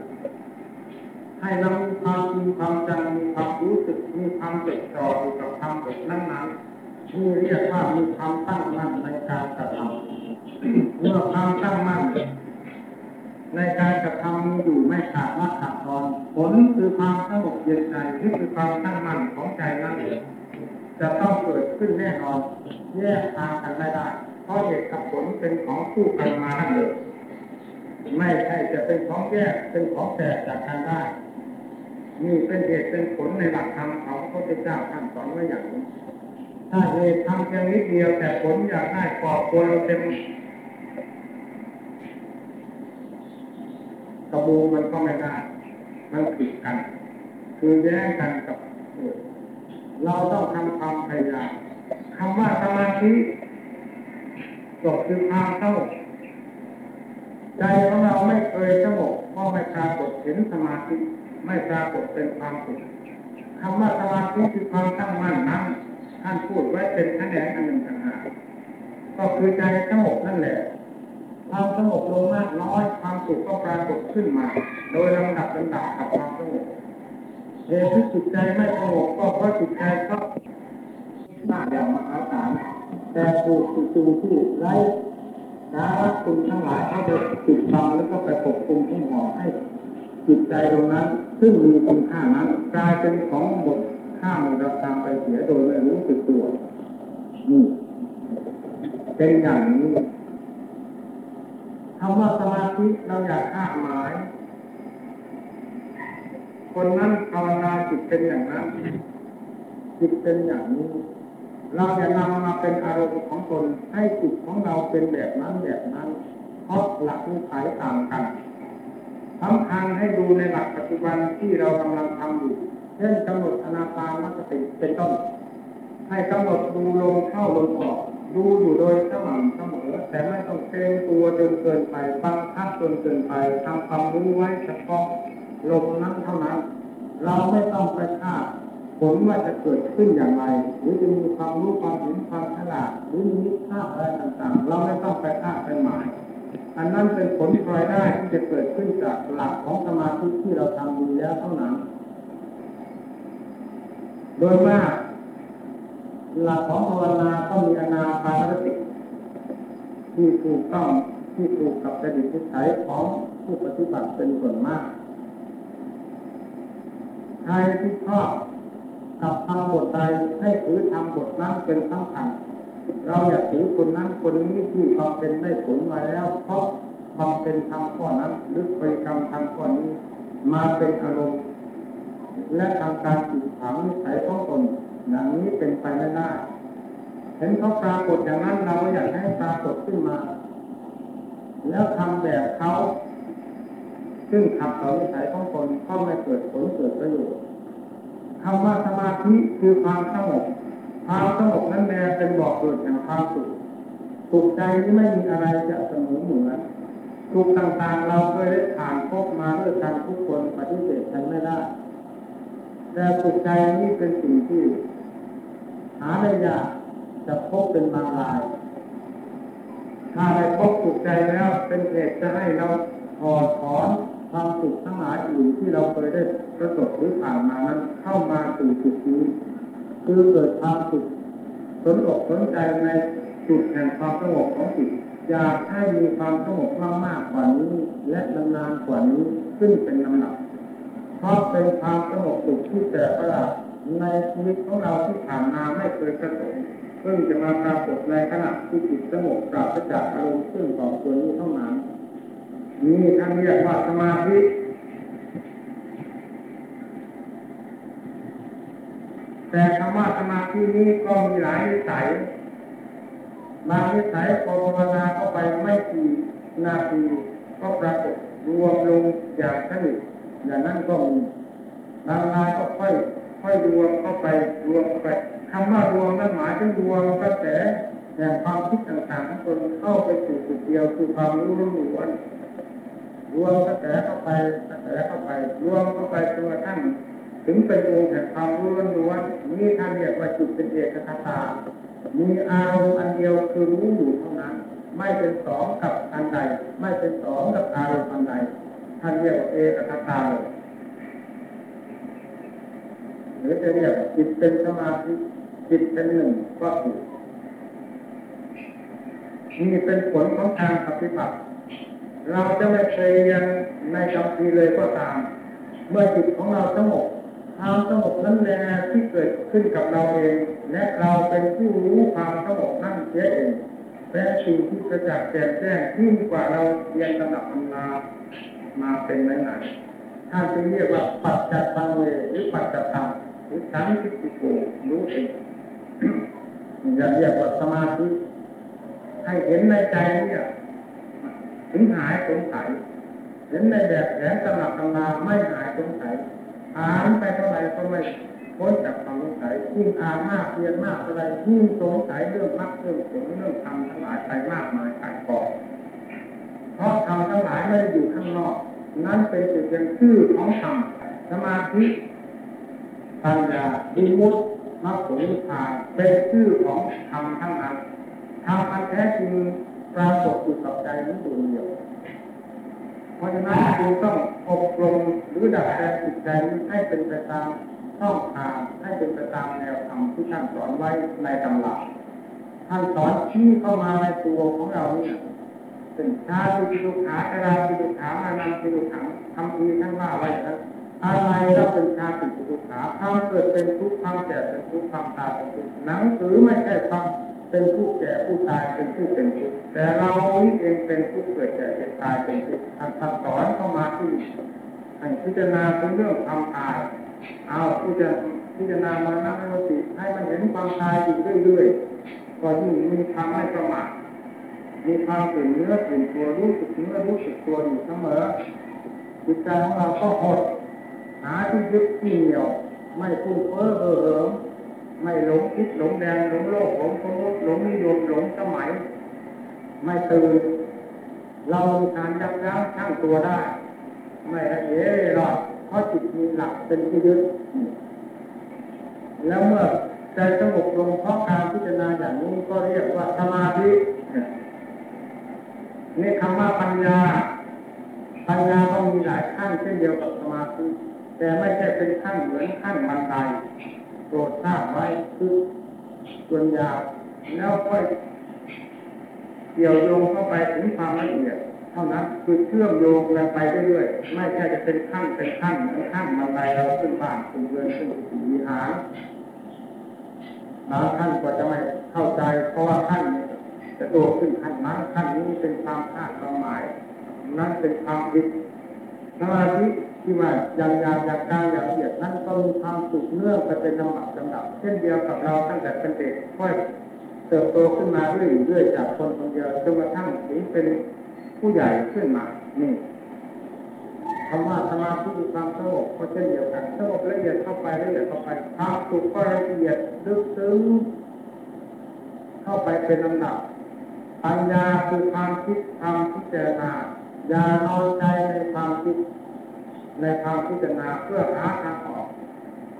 ให้เรามีความจริงความจำมีความรู้สึกมีความจดจ่ออยู่กับความบทนั้นๆ นี่เรียกว่ามีความตั้งมั่นในการกระทำเมื่อความตั้งมั่นในการกระทำมีอยู่ไม่ขาดวัดขาดตอน ผลคือความสงบเย็นใจที่คือความตั้งมั่นของใจนั้นจะต้องเกิดขึ้นแน่นอนแยกทางกันไม่ได้ เพราะเหตุกับผลเป็นของคู่กันมาทั้งเลยไม่ใช่จะเป็นของแยกเป็นของแตกจากกันได้นี่เป็นเหตุเป็นผลในหลักธรรมของพระพุทธเจ้าท่านสอนไว้อย่างนี้ ถ้าเหตุทำเพียงนิดเดียวแต่ผลอยากได้กอบโกยเราเต็มกระบูมันก็ไม่ได้มันผิดกัน คือแย้งกันกับเออเราต้องทำความพยายามคำว่าสมาธิจบคือความสงบใจของเราไม่เคยสงบเพราะไม่ปรากฏเห็นสมาธิไม่ปรากฏเป็นความสุขคำว่าสมาธิคือความตั้งมั่นนั้น ท่านพูดไว้เป็นแขนงอันหนึ่งต่างหากก็คือใจสงบนั่นแหละความสงบลงมากน้อยความสุขก็ปรากฏขึ้นมา โดยลำดับลำดับกับความสงบเหตุที่จิตใจไม่สงบก็เพราะจิตใจก็หน้าอย่างมหาศาลแต่ถูกจิตจูงที่ไร้สาระคุณทั้งหลายเขาจะติดบังแล้วก็ไปปกคุมที่ห่อให้จิตใจตรงนั้น ซึ่งมีคุณค่านั้นกลายเป็นของหมด ค่ามดราคาไปเสียโดยไม่รู้สึกตัวนี่เป็นอย่างนี้คำว่าสมาธิเราอยากคาดหมาย คนนั้นภาวนาจิตเป็นอย่างนั้นจิตเป็นอย่างนี้ เราจะนำมาเป็นอารมณ์ของตนให้จิตของเราเป็นแบบนั้นแบบนั้นเพราะหลักนิสัยต่างกันสำคัญให้ดูในหลักปัจจุบันที่เรากำลังทำอยู่ เช่นกำหนดอนาปานสติเป็นต้น ให้กำหนดดูลมเข้าลมออก ดูอยู่โดยสม่ำเสมอ แต่ไม่ต้องเกรงตัวจนเกินไปบังคับจนเกินไปทำความรู้ไว้เฉพาะลมนั้นเท่านั้น เราไม่ต้องไปคาดผลว่าจะเกิดขึ้นอย่างไร หรือจะมีความรู้ความเห็นความฉลาดหรือมีนิสัยอะไรต่างๆ เราไม่ต้องไปคาดไปหมาย อันนั้นเป็นผลพลอยได้ที่จะเกิดขึ้นจากหลักของสมาธิที่เราทำดีแล้วเท่านั้น โดยมาก หลักของภาวนาก็มีอนาปานสติที่ถูกต้องที่ถูกกับจริตนิสัยของผู้ปฏิบัติเป็นส่วนมากใครที่ชอบกับทำบทใดให้ถือทำบทนั้นเป็นสำคัญเราอย่าถือคนนั้นคนนี้ที่บำเป็นได้ผลมาแล้ว เพราะบำเป็นทำข้อนั้นหรือไปกรรมทำข้อนี้ มาเป็นอารมณ์ และทำการจิตถามนิสัยของตนอย่างนี้เป็นไปไม่ได้เห็นเขาปรากฏอย่างนั้นเราอยากให้ปรากฏขึ้นมา แล้วทำแบบเขาซึ่งขับต่อนิสัยของตนก็ไม่เกิดผลเกิดประโยชน์คำว่าสมาธิคือความสงบความสงบนั้นแลเป็นบอกเกิดแห่งความสุขสุขใจที่ไม่มีอะไรจะเสมอเหมือนสุขต่างๆ เราเคยได้ผ่านพบมาด้วยกันทุกคนปฏิเสธกันไม่ได้ แต่สุขใจนี้เป็นสิ่งที่ หาได้ยากจะพบเป็นบางราย ถ้าได้พบสุขใจแล้ว เป็นเหตุจะให้เราถอดถอนความสุขทั้งหลายอื่นที่เราเคยได้ประสบหรือผ่านมานั้นเข้ามาสู่จุดนี้คือเกิดความสุขสนอกสนใจในจุดแห่งความสงบของจิตอยากให้มีความสงบมากมากกว่านี้ และนานๆกว่านี้ขึ้นเป็นลำดับ เพราะเป็นความสงบสุขที่แต่ประหลาดในชีวิตของเราที่ผ่านมาไม่เคยประสบเพิ่งจะมาปรากฏในขณะที่จิตสงบปราศจากอารมณ์ซึ่งของตัวนี้เท่านั้นนี่ท่านเรียกว่าสมาธิแต่คำว่าสมาธินี้ก็มีหลายนิสัยบางนิสัยพอภาวนาเข้าไปไม่กี่นาทีก็ปรากฏรวมลงอย่างสนิท อย่างนั้นก็มีบางรายก็ค่อย ค่อยรวมเข้าไปรวมเข้าไปคำว่ารวมนั้นหมายถึงรวมกระแสแห่งความคิดต่างๆของตนเข้าไปสู่จุดเดียวคือความรู้ล้วนรวมกระแสเข้าไปกระแสเข้าไป รวมเข้าไปจนกระทั่งถึงเป็นองค์แห่งความรู้ล้วนนี่ท่านเรียกว่าจิตเป็นเอกคตามีอารมณ์อันเดียวคือรู้อยู่เท่านั้น ไม่เป็นสองกับอันใด ไม่เป็นสองกับอารมณ์อันใด ท่านเรียกว่าเอกคตาหรือจะเรียกจิตเป็นสมาธิจิตเป็นหนึ่งก็ถูกนี่เป็นผลของการปฏิบัติ เราจะไม่เคยยังในคำพีเลยก็ตาม เมื่อจิตของเราสงบความสงบนั้นแหละที่เกิดขึ้นกับเราเอง และเราเป็นผู้รู้ความสงบนั่นเสียเองเป็นสิ่งที่ประจักษ์แจ่มแจ้งยิ่งกว่าเราเรียนระดับพันนา มาเป็นไหนไหนท่านจึงเรียกว่าปัจจัตตังเวหรือปัจจัตตังหรือสันติติโกรู้เองอย่าเรียกว่าสมาธิให้เห็นในใจเนี่ยถึงหายสงสัยเห็นในแบบแผนตำหนักตำนาไม่หายสงสัยอ่านไปเท่าไหร่ก็ไม่พ้นจากความสงสัยยิ่งอ่านมากเรียนมากเท่าไรยิ่งสงสัยเรื่องมรรคเรื่องผลเรื่องธรรมทั้งหลายไปมากมายขัดกองเพราะธรรมทั้งหลายไม่ได้อยู่ข้างนอก นั้นเป็นจุดเพียงชื่อของธรรมสมาธิปัญญาดิมุตมรรคผลนิพพานเป็นชื่อของธรรมทั้งนั้นธรรมอันแท้จริงปรากฏอยู่กับใจนี้ดวเดียวเพราะฉะนั้นจึงต้องอบรมหรือดัดแปลงจิตใจให้เป็นไปตามช่องทางให้เป็นไปตามแนวธรรมที่ท่านสอนไว้ในตำราท่านสอนชี้เข้ามาในตัวของเราเนี่ย เป็นชาติปิดุขาตราปิดุขามานังปิดุขังคำพีท่านว่าไว้นะอะไรเราเป็นชาติปิดุขาความเกิดเป็นทุกข์ความแก่เป็นทุกข์ความตายเป็นทุกข์หนังสือไม่ใช่ความเป็นผู้แก่ผู้ตายเป็นผู้เป็นทุกข์แต่เราเองเป็นผู้เกิดแก่เจ็บตายเป็นทุกข์ท่านสอนเข้ามาที่ให้พิจารณาถึงเรื่องความตายเอาผู้จะพิจารณามานับสติให้มันเห็นความตายอยู่เรื่อยๆก็ยิ่งมีความไม่ประมาท มีความตื่นเนื้อตื่นตัวรู้สึกเนื้อรู้สึกตัวอยู่เสมอจิตใจของเราก็หดหาที่ยึดที่เหนี่ยว ไม่ฟุ้งเฟ้อเออเหิมไม่หลงคิดหลงแดงหลงโลกหลงสมมติหลงนิยมหลงสมัย ไม่ตื่นเราการยับยั้งชั่งตัวได้ ไม่ละเอียดรอดเพราะจิตมีหลักเป็นที่ยึดแล้วเมื่อใจสงบลงเพราะการพิจารณาอย่างนี้ก็เรียกว่าสมาธิ นี่คำว่าปัญญา ปัญญาต้องมีหลายขั้นเช่นเดียวกับสมาธิแต่ไม่ใช่เป็นขั้นเหมือนขั้นบันไดโปรดทราบไว้คือส่วนยาวแล้วค่อยเกี่ยวโยงเข้าไปถึงความละเอียดเท่านั้นคือเชื่อมโยงกันไปเรื่อยๆไม่ใช่จะเป็นขั้นเป็นขั้นเหมือนขั้นบันไดเราขึ้นบ้านขึ้นเรือนขึ้นกุฏิวิหาบางขั้นก็จะไม่เข้าใจเพราะว่าขั้นนี้ จะโดดขึ้นขั้นนั้นขั้นนี้เป็นความคาดความหมาย นั้นเป็นความผิดสมาธิที่ว่าอย่างยาวอย่างกลางอย่างละเอียดนั้นก็มีความสุขเนื่องไปเป็นลำดับลำดับเช่นเดียวกับเราตั้งแต่เป็นเด็กค่อยเติบโตขึ้นมาเรื่อยๆจากคนคนเดียวจนกระทั่งถึงเป็นผู้ใหญ่ขึ้นมา นี่คำว่าสมาธิคือความสงบก็เช่นเดียวกันสงบละเอียดเข้าไปละเอียดเข้าไปความสุขก็ละเอียดลึกซึ้งเข้าไปเป็นลำดับ ปัญญาคือความคิดความพิจารณาอย่าเอาใจในความคิด ในความพิจารณาเพื่อหาทางออก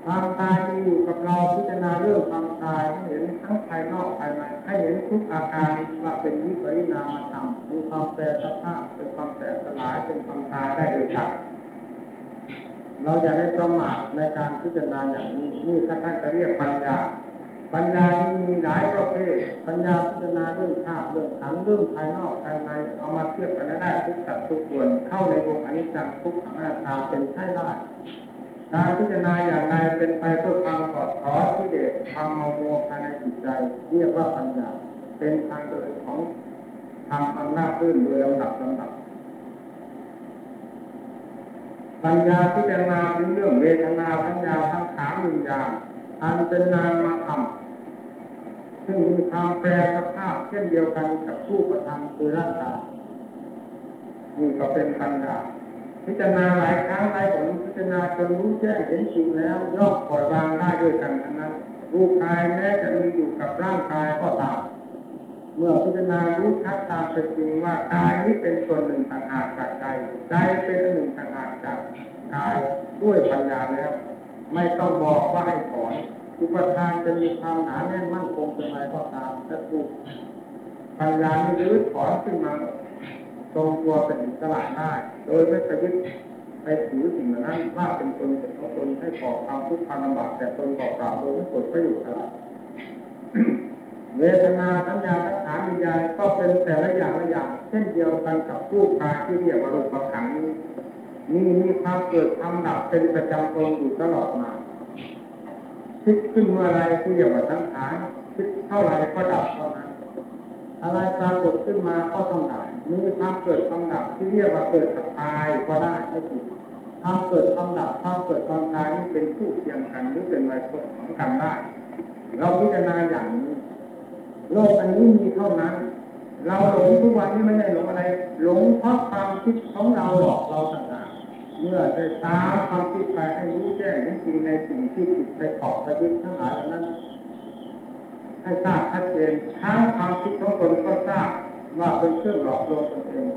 ความตายที่อยู่กับเราพิจารณาเรื่องความตายให้เห็นทั้งภายนอกภายในให้เห็นทุกอาการว่าเป็นวิปริณามธรรมมีความแปรสภาพเป็นความแตกสลายเป็นความตายได้โดยฉับเราอย่าได้ประมาทในการพิจารณาอย่างนี้นี่ท่านจะเรียกปัญญา ปัญญาที่มีหลายประเภท ปัญญาพิจารณาเรื่องธาตุเรื่องขันเรื่องภายนอกภายในเอามาเทียบกันได้ทุกสัดทุกส่วนเข้าในวงอนิจจังทุกขังอนัตตาเป็นใช่ได้การพิจารณาอย่างไรเป็นไปเพื่อความปลอดถอที่เดชความเมาโมภายในจิตใจ เรียกว่าปัญญาเป็นทางเดินของทางอำนาจพื้นโดยลำดับลำดับปัญญาพิจารณาเรื่องเวทนาสัญญาทั้งสามวิญญาณอันเป็นนามธรรม ซึ่งมีความแปรสภาพเช่นเดียวกันกับผู้กระทำคือร่างกายนี่ก็เป็นปัญญาพิจารณาหลายครั้งหลายผลพิจารณาจนรู้แจ้งเห็นจริงแล้วย่อมปล่อยวางได้ด้วยกันทั้งนั้นรูปกายแม้จะมีอยู่กับร่างกายก็ตามเมื่อพิจารณารู้ชัดตามเป็นจริงว่ากายนี้เป็นส่วนหนึ่งต่างหากจากใจใจเป็นหนึ่งต่างหากจากกายด้วยปัญญาแล้ว ไม่ต้องบอกว่าให้ถอนอุปทานจะมีความหนาแน่นมั่นคงเป็นไรก็ตาม จะถูกปัญญานี้รื้อถอนขึ้นมาทรงตัวเป็นอิสระได้ โดยไม่ไปยึดไปถือสิ่งนั้นว่าเป็นตนเป็นของตนให้ก่อความทุกข์ความลำบากแต่ตนก่อเปล่าโดยไม่กดประโยชน์อะไรเวทนาสัญญาสังขารวิญญาณก็เป็นแต่ละอย่างละอย่างเช่นเดียวกันกับรูปกายที่เรียกว่ารูปขันนี้มีมีความเกิดความดับเป็นประจำตนอยู่ตลอดมาคิดขึ้นเมื่อไรที่เรียกว่าสังขาร คิดเท่าไรก็ดับเท่านั้นอะไรปรากฏขึ้นมาก็ต้องดับมีความเกิดความดับที่เรียกว่าเกิดกับตายก็ได้ไม่ผิดความเกิดความดับความเกิดความตายนี่เป็นคู่เคียงกันหรือเป็นอะไรของกันได้ เราพิจารณาอย่างนี้โลกอันนี้มีเท่านั้น เราหลงทุกวันนี้ไม่ได้หลงอะไร หลงเพราะความคิดของเราหลอกเราต่างหากเมื่อได้ตาความคิดไปให้รู้แจ้งจริงในสิ่งที่ผิดไปขอบไปยึดทั้งหลายนั้น ให้ทราบชัดเจนทั้งความคิดของตนก็ทราบว่าเป็นเครื่องหลอกลวงตนเอง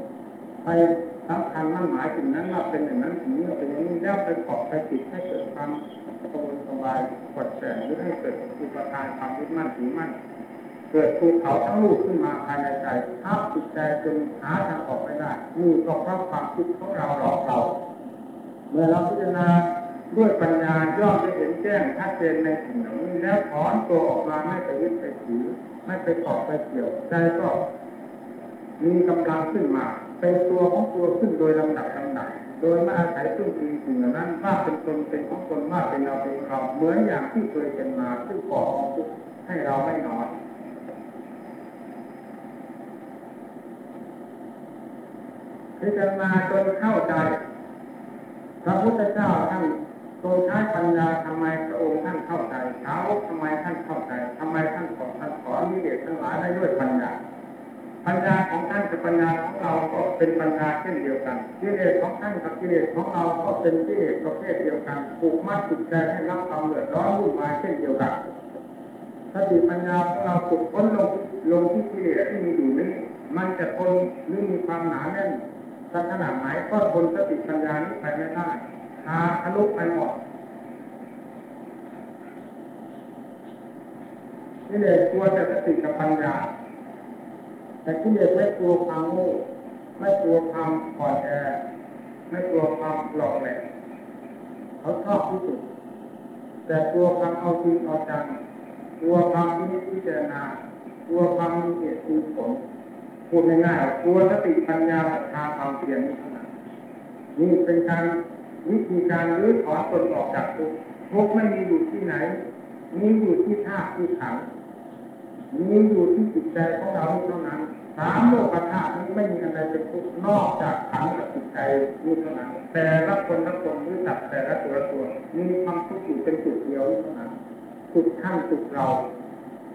ไปสำคัญมั่นหมายถึงนั้นว่าเป็นอย่างนั้นถึงนี้เป็นอย่างนี้แล้วไปขอบไปติดให้เกิดความกังวลสบายกดแต่หรือให้เกิดอุปทานความยึดมั่นถือมั่นเกิดภูเขาทั้งลูกขึ้นมาภายในใจทับจิตใจจนหาทางออกไม่ได้นี่ก็เพราะความคิดของเราหลอกเรา เมื่อเราพิจารณา ด้วยปัญญาย่อมจะเห็นแจ้งชัดเจนในสิ่งเหล่านี้แล้วถอนตัวออกมาไม่ไปยึดไปถือไม่ไปเกาะไปเกี่ยวใจก็มีกำลังขึ้นมา เป็นตัวของตัวขึ้นโดยลำดับลำดับโดยไม่อาศัยซึ่งสิ่งสิ่งเหล่านั้นว่าเป็นตนเป็นของตนว่าเป็นเราเป็นเขาเหมือนอย่างที่เคยเป็นมาซึ่งก่อความทุกให้เราไม่นอยพิจารณาจนเข้าใจพระพุทธเจ้าท่าน ทรงใช้ปัญญาทำไมพระองค์ท่านเข้าใจเขาทำไมท่านเข้าใจทำไมท่านขอท่านขอมีเดชทั้งหลายได้ด้วยปัญญา ปัญญาของท่านกับปัญญาของเราก็เป็นปัญญาเช่นเดียวกันกิเลสของท่านกับกิเลสของเราก็เป็นกิเลสประเภทเดียวกันผูกมัดจิตใจให้รับความเดือดร้อนวุ่นวายเช่นเดียวกันสติปัญญาของเราฝึกพ้นลงลงที่กิเลสที่มีอยู่นี้มันจะทนหรือมีความหนาแน่นสักขนาดไหนก็ทนสติปัญญานี้ไปไม่ได้ หาทะลุไปหมดกิเลสกลัวแต่สติกับปัญญา แต่กิเลสไม่กลัวความโง่ไม่กลัวความอ่อนแอไม่กลัวความหลอกแหลกเขาชอบที่สุด แต่กลัวความเอาจริงเอาจังกลัวความพิจารณากลัวความมีเหตุมีผลพูดง่ายๆกลัวสติปัญญาศรัทธาความเพียรนี้เท่าดนี่เป็นการ วิธีการรื้อถอนตนออกจากทุกข์ทุกข์ไม่มีอยู่ที่ไหนมีอยู่ที่ธาตุที่ขันมีอยู่ที่จิตใจของเราเท่านั้นสามโลกธาตุนี้ไม่มีอะไรเป็นทุกข์นอกจากขันกับจิตใจนี้เท่านั้นแต่ละคนละคนหรือสัตว์แต่ละตัวละตัวมีความทุกข์อยู่เป็นจุดเดียวเท่านั้นจุดขั้นจุดเรา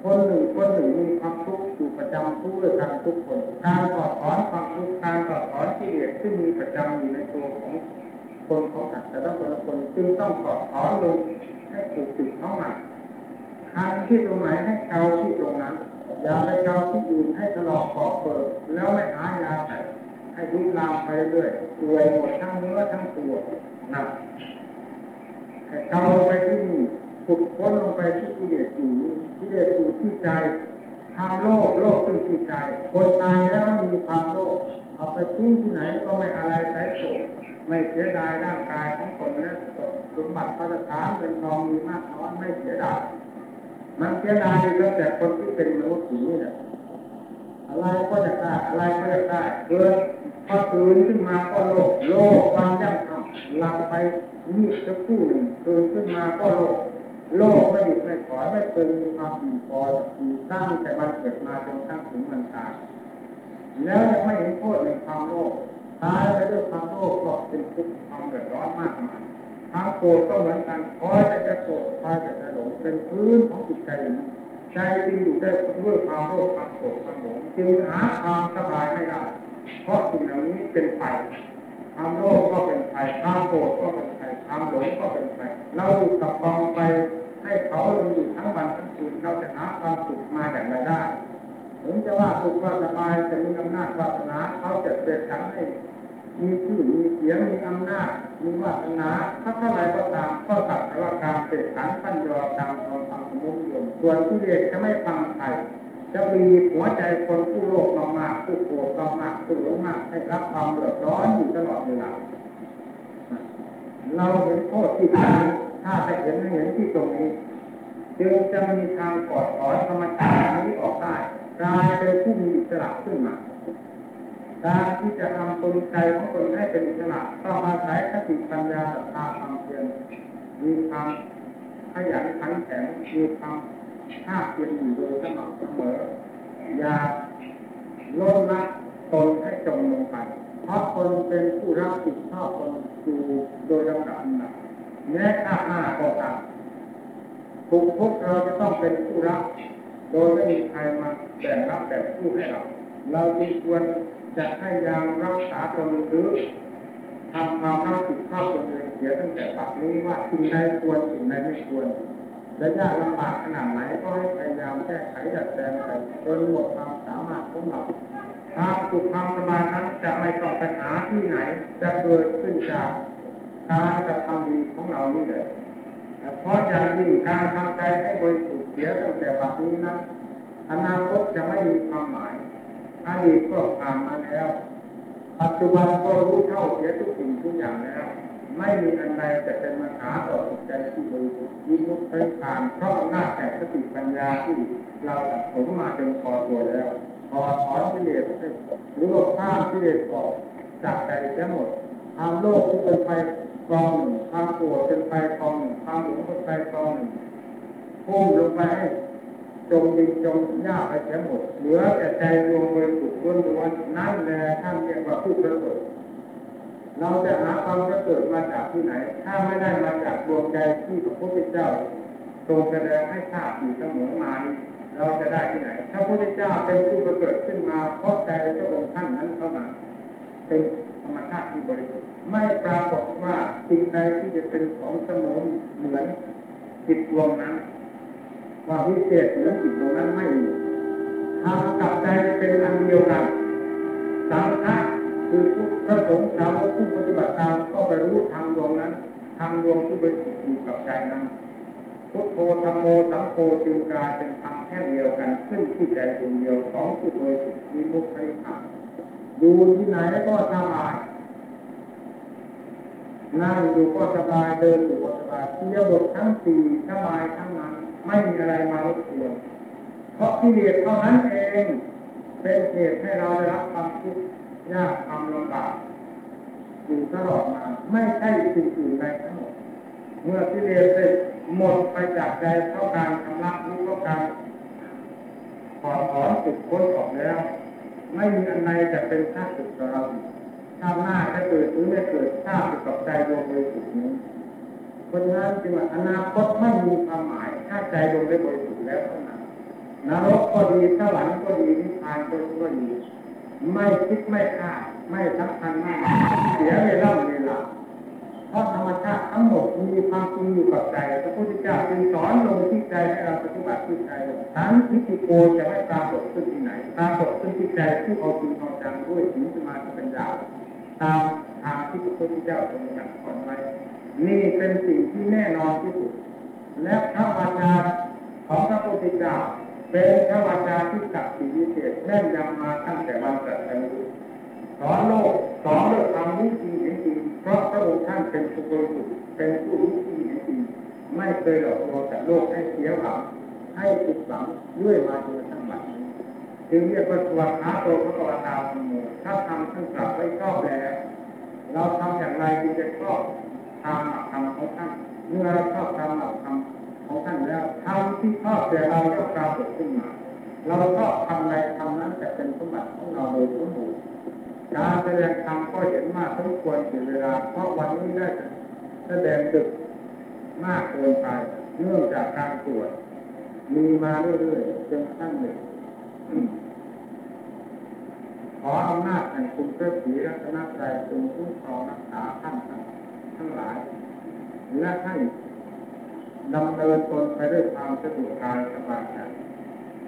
คนหนึ่งคนหนึ่งมีความทุกข์อยู่ประจำทุกด้วยกันทุกคน การต่อถอนความทุกข์การต่อถอนกิเลสที่มีประจำอยู่ในตัวของ คนของสัตว์แต่ละคนละคนจึงต้องต่อถอนลงให้ถูกจุดเข้ามาคันที่ตรงไหนให้เกาที่ตรงนั้น อย่าไปเกาที่อื่นให้ตลอดขอบเปิดแล้วไม่หายาใส่ให้ลุกลามไปเรื่อยป่วยหมดทั้งเนื้อทั้งตัวหนักให้เกาไปที่นี่ฝึกพ้นลงไปที่กิเลสอยู่กิเลสอยู่ที่ใจ ทางโลกโลกคือที่ใจคนตายแล้วมีความโลภเอาไปทิ้งที่ไหนก็ไม่อะไรใช้โศกไม่เสียดายร่างกายของคนและสมบัติพระสถานเป็นทองมีมากน้อยไม่เสียดายมันเสียดายก็แต่คนที่เป็นมนุษย์นี่แหละอะไรก็จะได้อะไรก็จะได้เกิดพอตื่นขึ้นมาก็โลภโลภความยั่งยืนหลับไปนี่สักคู่หนึ่งตื่นขึ้นมาก็โลภ โลกไม่หยุดไม่ถอยไม่เคยมีความอิ่มพอตั้งแต่มันเกิดมาจนทั้งถึงมันตายแล้วยังไม่เห็นโทษในความโลภตายไปด้วยความโลภก็เป็นทุกข์ความเดือดร้อนมากมายความโกรธก็เหมือนกันคอยแต่จะโกรธคอยแต่จะหลงเป็นพื้นของจิตใจใจจึงอยู่ได้ด้วยความโลภความโกรธความหลงจึงหาความสบายไม่ได้เพราะสิ่งเหล่านี้เป็นไฟความโลภก็เป็นไฟความโกรธก็เป็นไฟ ความหลงก็เป็นไฟเราอยู่กับกองไฟให้เขาอยู่ทั้งวันทั้งคืนเราจะหาความสุขมาอย่างไรได้ถึงจะว่าสุขว่าสบายจะมีอำนาจวาสนาเขาจะเสกสรรให้มีชื่อมีเสียงมีอำนาจมีวาสนาถ้าเท่าไรก็ตามก็สักแต่ว่าการเสกสรรปัญญาตามความความสมบูรณ์ส่วนที่เด็กจะไม่ฟังใครจะมีหัวใจคนผู้โลภมากๆผู้โกรธมากผู้หลงมากให้รับความเดือดร้อนอยู่ตลอดเวลา เราเห็นโทษที่ตรงนี้ถ้าไปเห็นไม่เห็นที่ตรงนี้ จึงจะมีทางกอดถอนธรรมชาตินี้ออกได้กลายเป็นผู้มีอิสระขึ้นมาการที่จะทำตนใจของตนให้เป็นอิสระต้องอาศัยสติปัญญาศรัทธาความเพียรมีความขยันขันแข็งมีความภาคเพียรอยู่โดยสม่ำเสมออย่าลดละตนให้จมลงไป เพราะคนเป็นผู้รับผิดชอบคนอยู่โดยลำดับหนักแม้ข้าหน้าก็ตามทุกทุกเราจะต้องเป็นผู้รับ โดยไม่มีใครมาแบ่งรับแบ่งผู้ให้เรา เราจึงควรจะให้ยามรักษาตนหรือทำความรับผิดชอบตนเองเสียตั้งแต่ปัจนี้ว่าสิ่งใดควรสิ่งใดไม่ควรและยากลำบากขนาดไหนก็ให้พยายามแก้ไขดัดแปลงไปจนหมดความสามารถของเรา ความสุขความสบายนั้นจะไม่ต้องไปหาที่ไหน จะเกิดขึ้นจากการกระทำดีของเรานี่เลยเพราะอย่างยิ่งการทำใจให้บริสุทธิ์เสียตั้งแต่บัดนี้นั้นอนาคตจะไม่มีความหมายอดีตก็ผ่านมาแล้ว ปัจจุบันก็รู้เท่าเสียทุกสิ่งทุกอย่างแล้ว ไม่มีอันใดจะเป็นปัญหาต่อจิตใจที่บริสุทธิ์ยิ่งมุดไปผ่านเพราะอำนาจแห่งสติปัญญาที่เราสะสมมาจนพอตัวแล้ว พอถอนกิเลสหรือว่าข้ามกิเลสออกจากใจทั้งหมดความโลภที่เป็นไฟกองหนึ่งความโกรธเป็นไฟกองหนึ่งความหลงเป็นไฟกองหนึ่งพุ่งลงไปจมดินจมหญ้าไปทั้งหมดเหลือแต่ใจดวงบริสุทธิ์ล้วนๆนั่นแหละท่านเรียกว่าผู้ประเสริฐเราจะหาความประเสริฐมาจากที่ไหน ถ้าไม่ได้มาจากดวงใจที่พระพุทธเจ้าทรงแสดงให้ทราบอยู่เสมอมานี้ เราจะได้ที่ไหนถ้าพระพุทธเจ้าเป็นผู้ประเสริฐขึ้นมา เพราะใจพระองค์ท่านนั้นเท่านั้นเป็นธรรมชาติที่บริสุทธิ์ไม่ปรากฏว่าสิ่งใดที่จะเป็นของสมอเหมือนจิตดวงนั้นว่าวิเศษเหมือนจิตดวงนั้นไม่มีทำกับใจเป็นอันเดียวกันสังฆะคือพระสงฆ์สาวกผู้ปฏิบัติตามก็ไปรู้ทางดวงนั้นทางดวงที่บริสุทธิ์อยู่กับใจนั้น พุทโธธรรมโมสังโฆจึงกลายเป็นธรรมแค่เดียวกันขึ้นที่ใจดวงเดียวของผู้บริสุทธิ์มีมุขให้ทำดูที่ไหนก็สบายนั่งอยู่ก็สบายเดินอยู่ก็สบายเที่ยวบททั้งสี่สบายทั้งนั้น ไม่มีอะไรมารบกวนเพราะกิเลสเท่านั้นเองเป็นเหตุให้เราได้รับความทุกข์ยากความลำบากอยู่ตลอดมา ไม่ใช่สิ่งอื่นใดทั้งหมดเมื่อกิเลสได้ หมดไปจากใจเท่าการชำระหรือเท่าการถอนถอนสุดพ้นออกแล้ว ไม่มีอันใดจะเป็นข้าศึกต่อเราอีกชาติหน้าจะเกิดหรือไม่เกิดข้าศึกกับใจดวงบริสุทธิ์นี้เพราะฉะนั้นจึงว่าอนาคตไม่มีความหมายถ้าใจดวงได้บริสุทธิ์แล้วเท่านั้นนรกก็ดีสวรรค์ก็ดีนิพพานก็ดีไม่คิดไม่คาดไม่สำคัญมากเสียเวลาเวลา เพราะธรรมชาติทั้งหมดมีความจริงอยู่กับใจพระพุทธเจ้าจึงสอนลงที่ใจให้เราปฏิบัติที่ใจทั้งทิฏฐิโกจะไม่ปรากฏขึ้นที่ไหนปรากฏขึ้นที่ใจที่เอาจริงเอาจังด้วยศีลสมาธิปัญญาตามทางที่พระพุทธเจ้าทรงสั่งสอนไว้นี่เป็นสิ่งที่แน่นอนที่สุด และพระวาจาของพระพุทธเจ้าเป็นพระวาจาที่ศักดิ์สิทธิ์วิเศษแน่นยำมาตั้งแต่วันตรัสรู้ สอนโลกสอนโลกความรู้จริงจริงเพราะพระองค์ท่านเป็นผู้บริสุทธิ์เป็นผู้รู้จริงจริงไม่เคยหลอกลวงแต่โลกให้เสียหวังให้ผิดหวังด้วยมาจนกระทั่งบัดนี้จึงเรียกว่าสวดหาโตพระกวตาธรรมโมถ้าทำท่านกลับไว้ชอบแล้วเราทำอย่างไรจึงจะชอบตามหลักธรรมของท่านเมื่อเราชอบตามหลักธรรมของท่านแล้วทำที่ชอบแต่เราก็ปรากฏขึ้นมา เราชอบทำใดทำนั้นจะเป็นสมบัติของเราโดยสมบูรณ์ การแสดงธรรมก็เห็นมากสมควรเสียเวลา เพราะวันนี้ได้แสดงดึกมากเกินไปเนื่องจากการตรวจมีมาเรื่อยๆจนขั้นหนึ่งขออำนาจแห่งคุณพระศรีรัตนตรัยจงคุ้มครองรักษาท่านทั้งหลาย และให้ดำเนินตนไปด้วยความสะดวกกายสบายใจ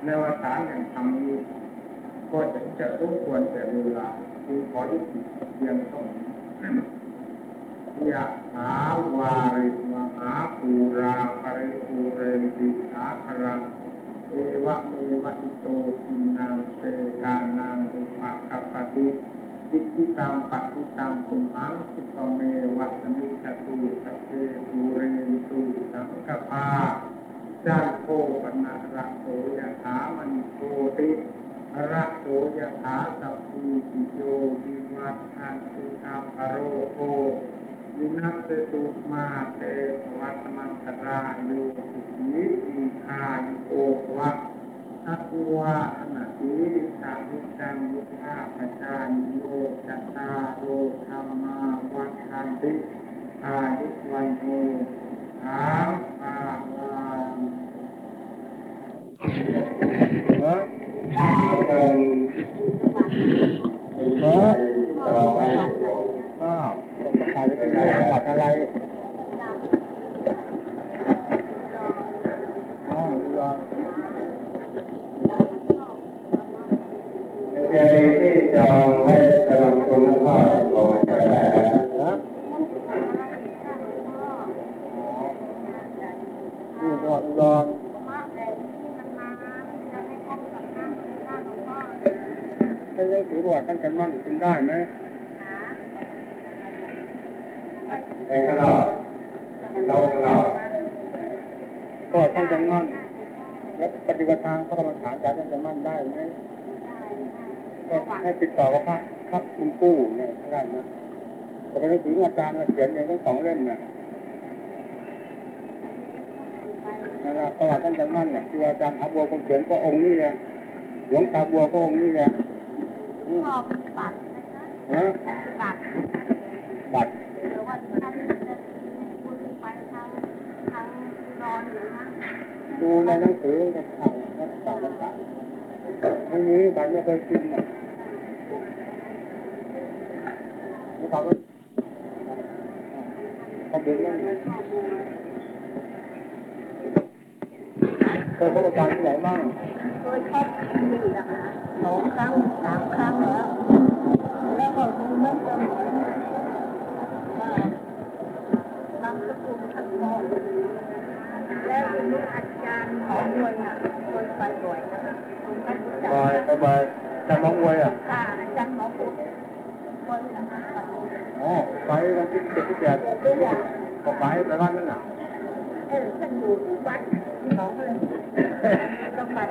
ในวสารแห่งธรรมนี้ก็จะจะต้องควรแต่เวลา จึงขอยุติเพียงเท่านี้ยะหาวาริมหาปูราปริปูเรนติสาครังเอวะเมวะอิโตทินังเตกานังอุปกัปติจิตติตังปัตติตังคุมังสุปเมวะสมิจตุสัพเพปูเรนตุสังกปาจันโทปนะระโสยถามณิโต ติระโสยถาสัพพีติโยวิวัฏทันตุอาภโรโควินัสตุมาเตวัตมังตรายุสุขีตีคายโอวะทัตวะอนาติริสาวิจังยุทธาปจายโยจัตตาโรธรรมาวัฏันติอายุวันโนถามปาวัน เออก็ขายเป็นหลักอะไรอ๋อรอ ใจที่จะให้กำลังถือว่ากันกันมั่นกินได้ไหมในข้างนอกเราข้างนอกก็ต้องกันมั่นแล้วปฏิบัติทางพระกรรมฐานจะต้องกันมั่นได้ไหมก็ให้ติดต่อกับพระพระคุณกู้เนี่ยได้นะแต่ไปถึงอาจารย์มาเขียนเองทั้งสองเล่มนะนั่นแหละประวัติท่านจำนั่นเนี่ยคืออาจารย์อาบัวคงเขียนก็องค์นี้แหละหลวงตาบัวก็องค์นี้แหละ อืมพ่อมีบัตรนะคะนะบัตรบัตรหรือว่าท่านจะคุณไปทางทางนอนหรือนะดูในหนังสือกับข่าวนักข่าวต่างๆไม่มีบัตรไม่เคยกินนะแล้วเขาก็เขาเดินนั่นเคยพบอาจารย์ที่ไหนบ้างเคยชอบนี่นะคะ สองครั้งสามครั้งแล้วแล้วก็คุณไม่เจอเหมือนว่านามสกุลทันทองแล้วคุณลูกอาจารย์ของมวยน่ะเคยไปบ่อยนะคะคุณท่านรู้จักบายไหมบายแต่มองอวยอะค่ะจารย์หมอปุ๊บคนนะอ๋อไปวันที่เจ็ดที่แปดก็ไปไปบ้านนั่นน่ะเออท่านอยู่ที่วัด 你等会儿你等会儿